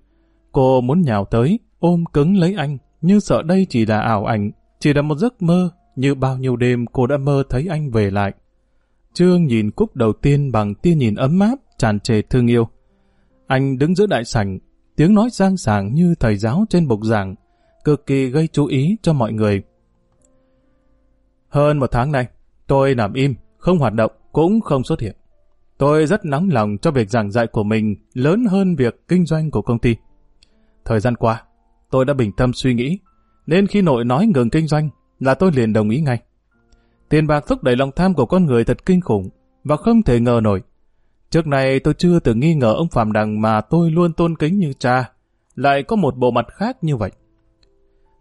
Cô muốn nhào tới, ôm cứng lấy anh, như sợ đây chỉ là ảo ảnh, chỉ là một giấc mơ, như bao nhiêu đêm cô đã mơ thấy anh về lại. Trương nhìn Cúc đầu tiên bằng tia nhìn ấm áp, tràn trề thương yêu. Anh đứng giữa đại sảnh, tiếng nói sang sàng như thầy giáo trên bục giảng, cực kỳ gây chú ý cho mọi người. Hơn một tháng nay, tôi nằm im, không hoạt động, cũng không xuất hiện. Tôi rất nóng lòng cho việc giảng dạy của mình lớn hơn việc kinh doanh của công ty. Thời gian qua, tôi đã bình tâm suy nghĩ, nên khi nội nói ngừng kinh doanh là tôi liền đồng ý ngay. Tiền bạc thúc đẩy lòng tham của con người thật kinh khủng và không thể ngờ nổi. Trước này tôi chưa từng nghi ngờ ông Phạm Đằng mà tôi luôn tôn kính như cha, lại có một bộ mặt khác như vậy.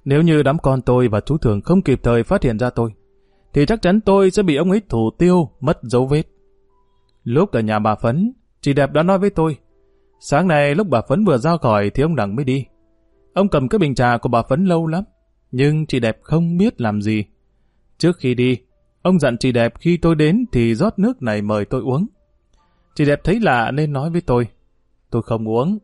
Nếu như đám con tôi và chú Thường không kịp thời phát hiện ra tôi, thì chắc chắn tôi sẽ bị ông ấy thủ tiêu, mất dấu vết. Lúc ở nhà bà Phấn, chị đẹp đã nói với tôi, sáng nay lúc bà Phấn vừa ra khỏi thì ông Đằng mới đi. Ông cầm cái bình trà của bà Phấn lâu lắm, nhưng chị đẹp không biết làm gì. Trước khi đi, ông dặn chị đẹp khi tôi đến thì rót nước này mời tôi uống. Chị đẹp thấy lạ nên nói với tôi, tôi không uống.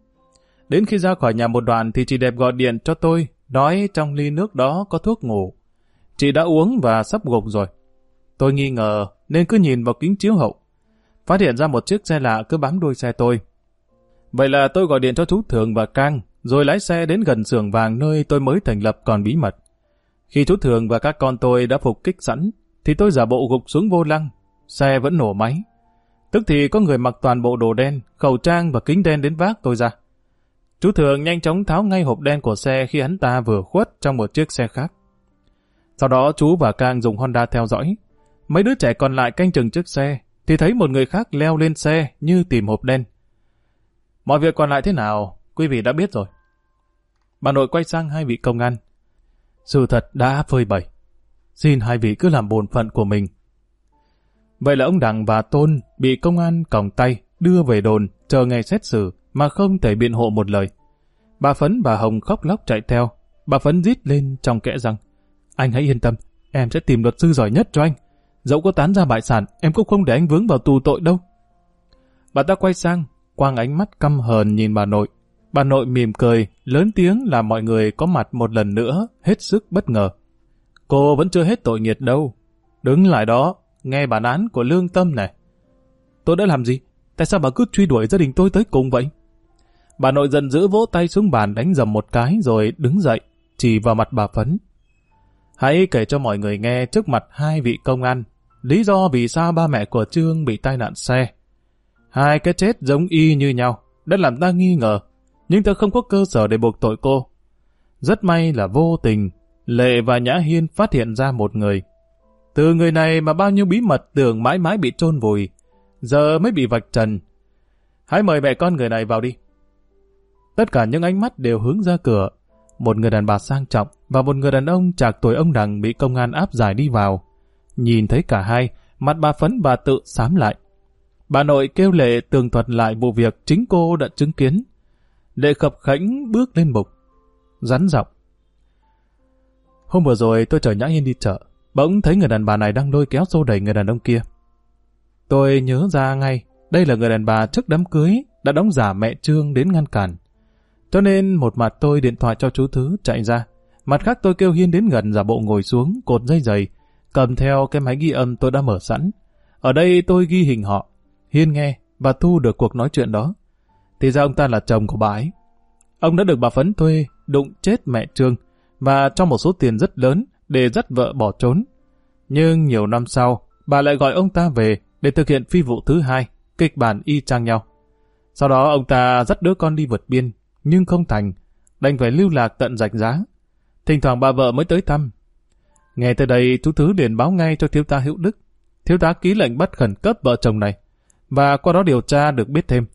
Đến khi ra khỏi nhà một đoạn thì chị đẹp gọi điện cho tôi, nói trong ly nước đó có thuốc ngủ. Chị đã uống và sắp gục rồi. Tôi nghi ngờ nên cứ nhìn vào kính chiếu hậu. phát hiện ra một chiếc xe lạ cứ bám đuôi xe tôi. Vậy là tôi gọi điện cho chú Thường và Cang, rồi lái xe đến gần xưởng vàng nơi tôi mới thành lập còn bí mật. Khi chú Thường và các con tôi đã phục kích sẵn, thì tôi giả bộ gục xuống vô lăng, xe vẫn nổ máy. Tức thì có người mặc toàn bộ đồ đen, khẩu trang và kính đen đến vác tôi ra. Chú Thường nhanh chóng tháo ngay hộp đen của xe khi hắn ta vừa khuất trong một chiếc xe khác. Sau đó chú và Cang dùng Honda theo dõi. Mấy đứa trẻ còn lại canh chừng chiếc xe, thì thấy một người khác leo lên xe như tìm hộp đen. Mọi việc còn lại thế nào, quý vị đã biết rồi. Bà nội quay sang hai vị công an. Sự thật đã phơi bày. Xin hai vị cứ làm bổn phận của mình. Vậy là ông Đặng và Tôn bị công an còng tay đưa về đồn chờ ngày xét xử mà không thể biện hộ một lời. Bà Phấn bà Hồng khóc lóc chạy theo. Bà Phấn rít lên trong kẽ rằng Anh hãy yên tâm, em sẽ tìm luật sư giỏi nhất cho anh. Dẫu có tán ra bại sản, em cũng không để anh vướng vào tù tội đâu. Bà ta quay sang, quang ánh mắt căm hờn nhìn bà nội. Bà nội mỉm cười, lớn tiếng là mọi người có mặt một lần nữa, hết sức bất ngờ. Cô vẫn chưa hết tội nghiệt đâu. Đứng lại đó, nghe bản án của lương tâm này. Tôi đã làm gì? Tại sao bà cứ truy đuổi gia đình tôi tới cùng vậy? Bà nội dần giữ vỗ tay xuống bàn đánh dầm một cái rồi đứng dậy, chỉ vào mặt bà Phấn. Hãy kể cho mọi người nghe trước mặt hai vị công an lý do vì sao ba mẹ của Trương bị tai nạn xe. Hai cái chết giống y như nhau, đã làm ta nghi ngờ, nhưng ta không có cơ sở để buộc tội cô. Rất may là vô tình, Lệ và Nhã Hiên phát hiện ra một người. Từ người này mà bao nhiêu bí mật tưởng mãi mãi bị trôn vùi, giờ mới bị vạch trần. Hãy mời mẹ con người này vào đi. Tất cả những ánh mắt đều hướng ra cửa. Một người đàn bà sang trọng và một người đàn ông chạc tuổi ông đằng bị công an áp giải đi vào. Nhìn thấy cả hai, mặt bà phấn bà tự sám lại. Bà nội kêu lệ tường thuật lại vụ việc chính cô đã chứng kiến. Lệ khập khánh bước lên bục, rắn giọng. Hôm vừa rồi tôi chở Nhã yên đi chợ, bỗng thấy người đàn bà này đang lôi kéo xô đẩy người đàn ông kia. Tôi nhớ ra ngay, đây là người đàn bà trước đám cưới đã đóng giả mẹ Trương đến ngăn cản. Cho nên một mặt tôi điện thoại cho chú Thứ chạy ra, mặt khác tôi kêu Hiên đến gần giả bộ ngồi xuống cột dây giày, cầm theo cái máy ghi âm tôi đã mở sẵn. Ở đây tôi ghi hình họ, Hiên nghe và thu được cuộc nói chuyện đó. Thì ra ông ta là chồng của bà ấy. Ông đã được bà Phấn thuê đụng chết mẹ Trương và cho một số tiền rất lớn để dắt vợ bỏ trốn. Nhưng nhiều năm sau, bà lại gọi ông ta về để thực hiện phi vụ thứ hai, kịch bản y chang nhau. Sau đó ông ta dắt đứa con đi vượt biên, nhưng không thành, đành phải lưu lạc tận rạch giá. Thỉnh thoảng bà vợ mới tới thăm. Nghe tới đây, chú Thứ liền báo ngay cho thiếu tá Hữu Đức. Thiếu tá ký lệnh bắt khẩn cấp vợ chồng này, và qua đó điều tra được biết thêm.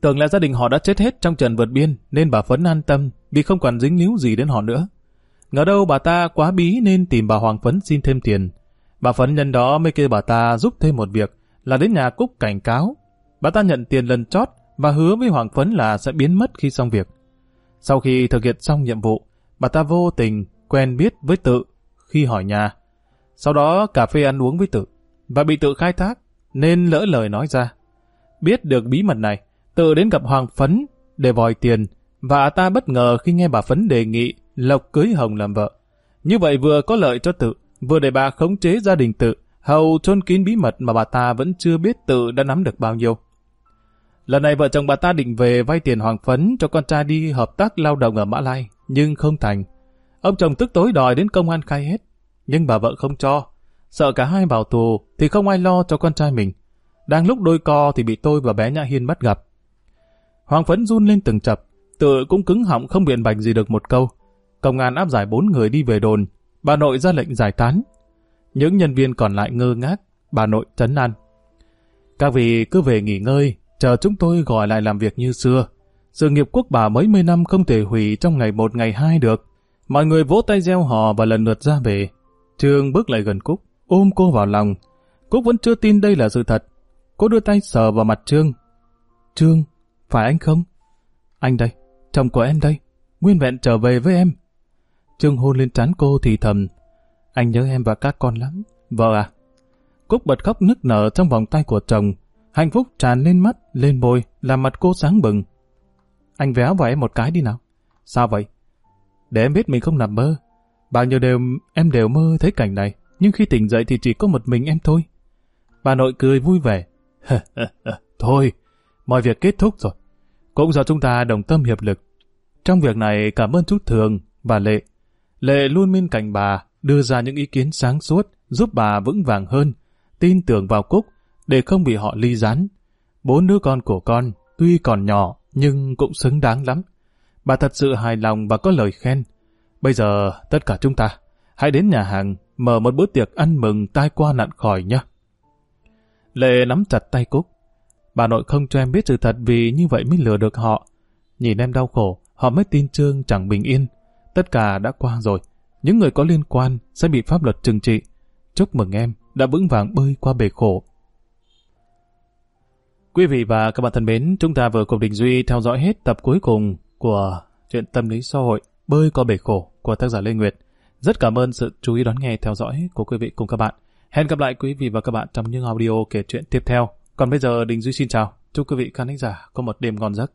Tưởng là gia đình họ đã chết hết trong trận vượt biên, nên bà Phấn an tâm vì không còn dính líu gì đến họ nữa. Ngờ đâu bà ta quá bí nên tìm bà Hoàng Phấn xin thêm tiền. Bà Phấn nhân đó mới kêu bà ta giúp thêm một việc là đến nhà Cúc cảnh cáo. Bà ta nhận tiền lần chót và hứa với Hoàng Phấn là sẽ biến mất khi xong việc. Sau khi thực hiện xong nhiệm vụ, bà ta vô tình quen biết với tự khi hỏi nhà. Sau đó cà phê ăn uống với tự và bị tự khai thác nên lỡ lời nói ra. Biết được bí mật này, tự đến gặp Hoàng Phấn để vòi tiền và ta bất ngờ khi nghe bà Phấn đề nghị Lộc cưới Hồng làm vợ. Như vậy vừa có lợi cho tự, vừa để bà khống chế gia đình tự, hầu chôn kín bí mật mà bà ta vẫn chưa biết tự đã nắm được bao nhiêu. Lần này vợ chồng bà ta định về vay tiền Hoàng Phấn cho con trai đi hợp tác lao động ở Mã Lai, nhưng không thành. Ông chồng tức tối đòi đến công an khai hết, nhưng bà vợ không cho. Sợ cả hai vào tù thì không ai lo cho con trai mình. Đang lúc đôi co thì bị tôi và bé Nhã Hiên bắt gặp. Hoàng Phấn run lên từng chập, tự cũng cứng họng không biện bạch gì được một câu. Công an áp giải bốn người đi về đồn, bà nội ra lệnh giải tán. Những nhân viên còn lại ngơ ngác, bà nội trấn an. Các vị cứ về nghỉ ngơi, chờ chúng tôi gọi lại làm việc như xưa. Sự nghiệp quốc bà mấy mươi năm không thể hủy trong ngày một ngày hai được. Mọi người vỗ tay gieo hò và lần lượt ra về. Trương bước lại gần Cúc, ôm cô vào lòng. Cúc vẫn chưa tin đây là sự thật. Cô đưa tay sờ vào mặt Trương. Trương, phải anh không? Anh đây, chồng của em đây, nguyên vẹn trở về với em. Trương hôn lên trán cô thì thầm. Anh nhớ em và các con lắm. Vợ à? Cúc bật khóc nức nở trong vòng tay của chồng. Hạnh phúc tràn lên mắt, lên môi, làm mặt cô sáng bừng. Anh véo vào em một cái đi nào. Sao vậy? Để em biết mình không nằm mơ. Bao nhiêu đều em đều mơ thấy cảnh này, nhưng khi tỉnh dậy thì chỉ có một mình em thôi. Bà nội cười vui vẻ. *laughs* Thôi, mọi việc kết thúc rồi. Cũng do chúng ta đồng tâm hiệp lực. Trong việc này cảm ơn chú Thường và Lệ. Lệ luôn bên cạnh bà, đưa ra những ý kiến sáng suốt, giúp bà vững vàng hơn, tin tưởng vào Cúc, để không bị họ ly gián. Bốn đứa con của con, tuy còn nhỏ, nhưng cũng xứng đáng lắm. Bà thật sự hài lòng và có lời khen. Bây giờ, tất cả chúng ta, hãy đến nhà hàng, mở một bữa tiệc ăn mừng tai qua nạn khỏi nhé. Lệ nắm chặt tay Cúc. Bà nội không cho em biết sự thật vì như vậy mới lừa được họ. Nhìn em đau khổ, họ mới tin Trương chẳng bình yên. Tất cả đã qua rồi. Những người có liên quan sẽ bị pháp luật trừng trị. Chúc mừng em đã vững vàng bơi qua bể khổ. Quý vị và các bạn thân mến, chúng ta vừa cùng Đình Duy theo dõi hết tập cuối cùng của chuyện tâm lý xã hội Bơi qua bể khổ của tác giả Lê Nguyệt. Rất cảm ơn sự chú ý đón nghe theo dõi của quý vị cùng các bạn. Hẹn gặp lại quý vị và các bạn trong những audio kể chuyện tiếp theo. Còn bây giờ Đình Duy xin chào. Chúc quý vị khán giả có một đêm ngon giấc.